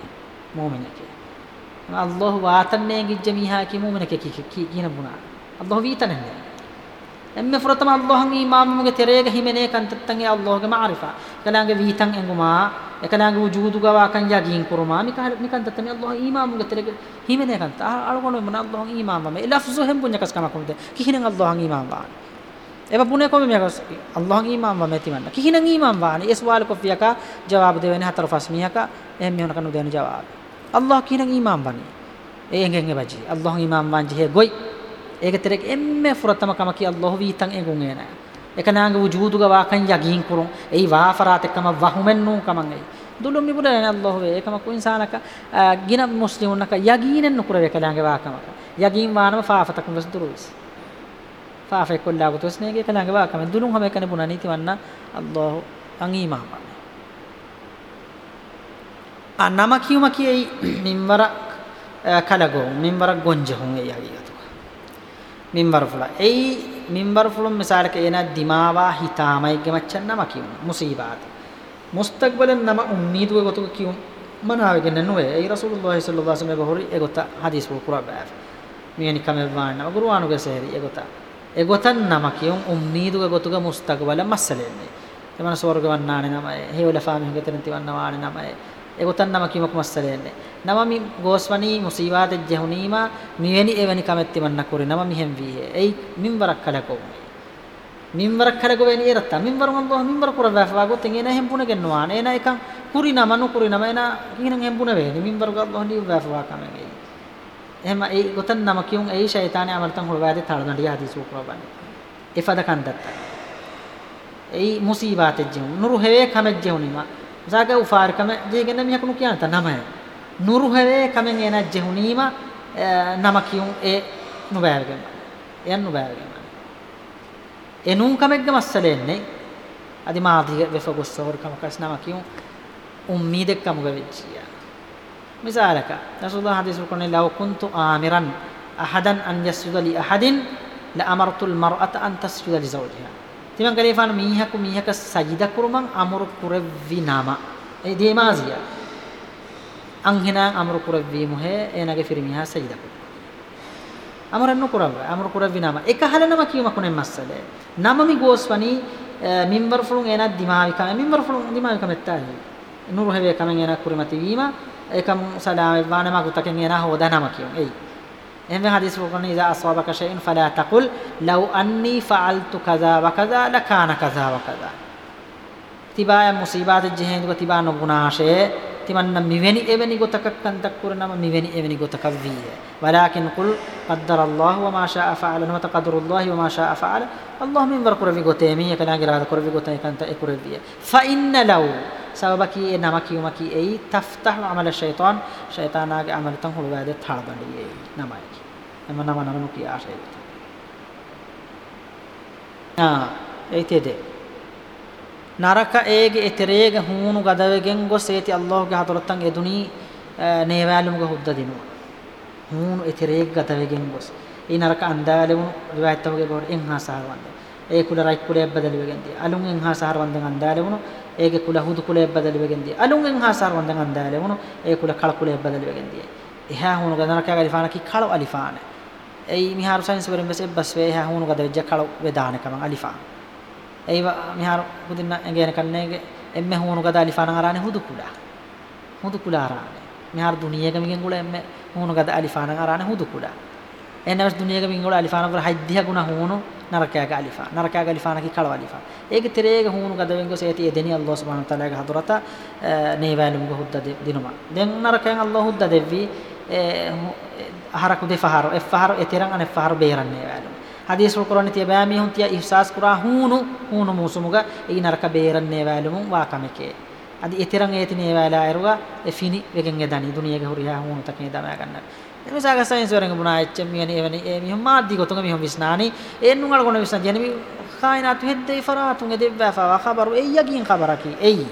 A: මුමිනකි අල්ලාහ් වාතන්නේ ගිජ්ජ මිහා කි මුමිනකි කි කියන බුනා අල්ලාහ් වීතනන්නේ. එම්මෙ ෆරතම අල්ලාහන් ඊමාමුගේ තෙරේග හිමනේ කන්තත්තන්ගේ අල්ලාහගේ මාරිෆා කලාගේ වීතන් එංගුමා එකලාගේ වුජූදු ගවා කන් යගින් කුරුමා මික මිකන් තත්තමේ අල්ලාහ ඊමාමුගේ තෙරේග හිමනේ කන්ත අලගොන මන අල්ලාහන් ඊමාම මේ ලෆ්සු හෙම් පුඤ්ඤ කස් කම කොමද කිහිනෙන් අල්ලාහන් ඊමාම වාන එබ පුනේ කොමෙ මියකස් අල්ලාහන් ඊමාම වා මෙති වන්න කිහිනෙන් ඊමාම වාන ඒ සවාල කොෆියක ජවාබ දෙවෙනි හතර ෆස්මියක එම් මියොන කනු දෙන ජවාබ අල්ලාහ කිහිනෙන් ඊමාම වනි ඒ එංගෙන් එබජි අල්ලාහන් ඊමාම වාන් ජි ගොයි ඒක terek emme furatama kama ki allah witan egun ena ekanaanga wujuduga wakan yagin kurun ei waafarat ekama wahumennu kaman ei dulum mibula ne allah we ekama ku insanaka gina muslimunaka yaginen nukura we kanaanga wakama yagin waanama faafatakum was durus faafe kollagu tosnege kanaanga wakama dulum hame kane bunani tiwanna allah angima anama kiyuma kiyei minwara kalago minwara gonje hun ei yagiga මින්බර ෆුල එයි මින්බර ෆුලම් මිසාලක එන දිමාවා හිතාමයි ගෙමච්චන්න මකියුන මුසීබාත් මුස්තක්බලන් නම උම්මීදුව ගොතුක කියුම් මනාවගෙන නුවේ. ඒ රසූලුල්ලාහි සල්ලල්ලාහු අලයිහි වසල්ලම බහුරි එගොත හදීස් වල කුරා බෑ මියනි කම වාන්න ගුරුවානුගේ සේරි එගොත. එගොතන් නම කියුම් උම්මීදුව ගොතුක මුස්තක්බල මස්සලෙන්නේ. එමන ස්වර්ග වන්නානේ නමයි හේවල ෆාමි ගෙතන තිවන්න වානේ නමයි. එගොතන් නම කිමක මස්සලෙන්නේ නම මි ගෝස්වනි මුසීවාත ජහුනීමා මිවෙනි එවැනි කමැත්ති මන්න කුරේ නම මිහෙම් වීහේ එයි මින්වරක් කලකෝ මින්වරක් කලකෝ වෙනි එරත්ත මින්වර මන් බෝ මින්වර කුර වැෆවා ගොතෙන් එන හෙම් පුන ගෙන්නවා. එන එකන් කුරි නම නු කුරි නම එන කිනන් හෙම් පුන වේනි මින්වර ගල්ලෝ හඳි වැෆවා කමෙන් එයි. එහෙම ඒ ගොතන් නම කියුන් එයි ෂයිතානේ අමර්තන් හොල් වාදේ තळනඩිය හදිසු කුරබන්නේ එෆද කන්දත්ත. එයි මුසීවාත ජෙහුන් නුරු හේ කමෙජ් ජෙහුනිමා zaga ufar kame jegen mi hakunu kiyan ta nama nuru have kamen ena jehunima nama kiyun e nubayargen en nubayargen enun kamegge massalenne adi maadi vefa gossor kam kas nama kiyun ummide kam gavejjiya misalaka rasulullah hadis rukun law kuntu amiran ahadan an yasjuda li ahadin la amartu al mar'ata an tasjuda li zawjiha තිමන් කලේෆාන මීහකු මීහක සජිදා කුරුමන් අමරු කුරවි නාම. ඒ දේමාසිය අංහිනා අමරු කුරවි මොහේ එනගේ ෆිරිමිහා සජිදා කුර අමරන්න කුරව අමරු කුරවි නාම. එක හලනම කියම කුනේ මස්සලේ නමමි ගෝස්වනි මින්බර් ෆුලුන් එන දිමාවික මින්බර් ෆුලුන් දිමාවික මෙත්තාහි නුරු හවේ කමෙන් එන කුරිමති වීම එකම් සලාම වානම ගුතකෙන් එන හොදා නම කියොන් إن في حديث بقولني إذا أصابك شيء فلا تقل لو أني فعلت كذا وكذا لكان كذا وكذا. تبا مصيبات الجهين وتبا نبناشه تمنى ميوني إبني قتكك كن تكورنا ميوني إبني قتكك فيه ولكن قل قدر الله وما شاء فعل نو تقدر الله وما شاء فعل. الله من بركور في قتامي كنا قرأت كور في قتامي كنت أكور فيه فإن لو සබබකි ඒ නමකි උමකි එයි. තෆ්තහ් අමල ෂයිතාන් ෂයිතානාගේ අමලතන් හොළුවාදේ තාබණ්ඩියේ නමයි. එම නම නමනු කියා ෂයිත ආ ඒතේද නරක ඒගේ එතරේග හූණු ගදවගෙන් ගොස් ඒති අල්ලාහ්ගේ හතරත්තන් එදුනි නේවැලුමුගේ හුද්ද දිනුවා. හූණු එතරේග ගදවගෙන් ගොස්. ඒ නරක අන්දාලෙමු රිවායත්තමගේ බෝඩ් එන් හාසාවන්නේ ඒ කුල රයි කුලේ බදලි වෙගෙන්දී අලුන් එන් හා සහර වන්දන් අන්දාලේ වුණු ඒගේ කුල හුදු කුලේ බදලි වෙගෙන්දී අලුන් එන් හා සහර වන්දන් අන්දාලේ වුණු ඒ කුල කල කුලේ බදලි වෙගෙන්දී එහා හුණු ගදනකා අලිෆාන කි කල අලිෆාන ඒ මිහාරු සයින්ස් වරින් බස් බස් වේ එහා හුණු ගද වෙජ්ජ කල වේදාන කම අලිෆාන ඒ මිහාරු පුදින්න එගෙන කන්නේගේ එම්මෙ හුණු ගද අලිෆාන අරානේ හුදු කුලා හුදු කුලා අරානේ මිහාරු දුනියක මිගෙන් කුල එම්මෙ හුණු ගද අලිෆාන අරානේ හුදු කුලා එනවස් දුනියක මින් වල අලිෆාන වල හයිද්දිහ ගුණ හූනු නරකයාග අලිෆා. නරකයාග අලිෆානකි කලව අලිෆා. ඒක තිරේග හූනු ගදවෙන් ගොස ඇති එදෙනි අල්ලාහ් සුබ්හාන තාලාගේ හදරත නේවැලුම් ග හුද්ද දිනුම. දැන් නරකයන් අල්ලාහ් හුද්ද දෙවි හරකු දෙෆහර එෆහර එතරන් අන එෆහර බේරන්නේ වැලුම් හදීස් වල කරන්නේ තිය බෑමී හුන් තිය ඉහ්සාස් කරා හූනු හූනු මූසුමුග ඒ නරක බේරන්නේ වැලුම් වාකමකේ අදි එතරම් ඒතිනේ වේලා අයරුවා එෆිනි වෙගෙන් යදනි දුනියගේ හුරියා හුණු තකේ දමා ගන්න. එමසා ගසයන් සොරංග බුනා එච්ච මියනි එවනි ඒ මිහම් මාද්දි ගොතංග මිහම් විස්නානි එන්නුන් අල ගොන විස්නා ජනමි කායනාත් හෙද්දේ ෆරාතුන් එදෙව්වා ෆවා ඛබරු. එයියගින් ඛබරකි. එයි.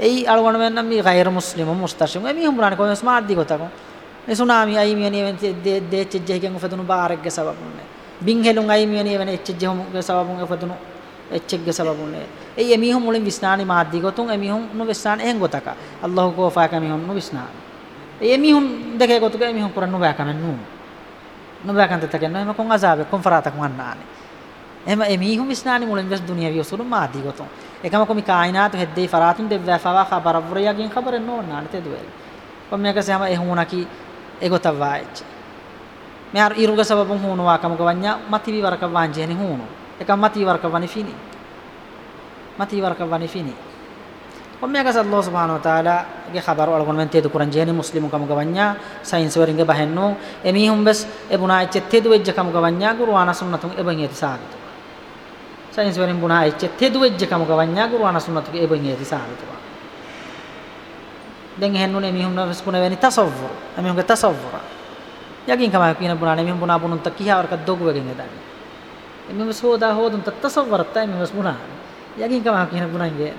A: එයි අල ගොන මෙන්නම් මි ගෛර මුස්ලිම මුස්තෂිම මිහම් බුනා කොස් මාද්දි ගොතංග මේ සුනාමි අයි මියනි එවනි දෙ දෙච්ච ජෙහිගෙන් උපදුණු බාරක්ගේ සබබුන්නේ බින් හෙලුන් අයි මියනි එවනි එච්ච ජෙහම් සබබුන් උපදුණු එච්චෙග්ගේ සබබුන්නේ එයි එමිහම් මුලින් විස්නානි මාද්දි ගොතුන් එමිහම් නු විස්නාන එහෙන් ගොතක. අල්ලාහ් කෝෆා කමිහම් නු විස්නාන. ඒ මිහුන් දෙකේ ගොතුක මිහුන් පුරන්න බෑ කමෙන් නු නොබෑ කන්ත තකෙන්න එම කොන් අසාබේ කොන් ෆරාතක් වන්නානේ. එම ඒ මිහුන් විස්නානි මුලෙන් වෙස් දුනියවි ඔසුරු මාදි ගොතොන් එකම කොමි කායිනාතු හෙද්දේ ෆරාතුන් දෙව්වා ෆවා ඛබර වරයගෙන් ඛබර නෝනානේ තෙදුවෙල්. කොම් මේක සම ඒ හුණකි ඒ ගොතවායිච් මෙහර ඉරුග සබබුන් හුණවා කම ගවඤ්ඤා මතිවි වරක වාංජේනි Eka matii warqabani fini. Matii warqabani fini. Ommi agas Allah subhanahu wa ta'ala ge khabaru al gonmente du kuran jeni muslimu kam gawanya science warin ge bahennu emi hum bes e buna ichette du ejja kam gawanya qur'ana sunnatu e bangi etisal. Science warin buna ichette du ejja kam gawanya qur'ana sunnatu e bangi etisal. දැන් එහෙන්නුනේ මිහුම් නවස් පුන වෙනි තසව්වුර. මිහුම්ගේ තසව්වුර. යකින් කමයි කියන බුණානේ මිහුම් බුණා බුණුන්ත කිහවරක දොගු වෙගෙන දාන්නේ. මිහුම් සෝදා හොදුන් තසවුර තයි මිහුම් බුණා යකින් කම කියන බුණාගේ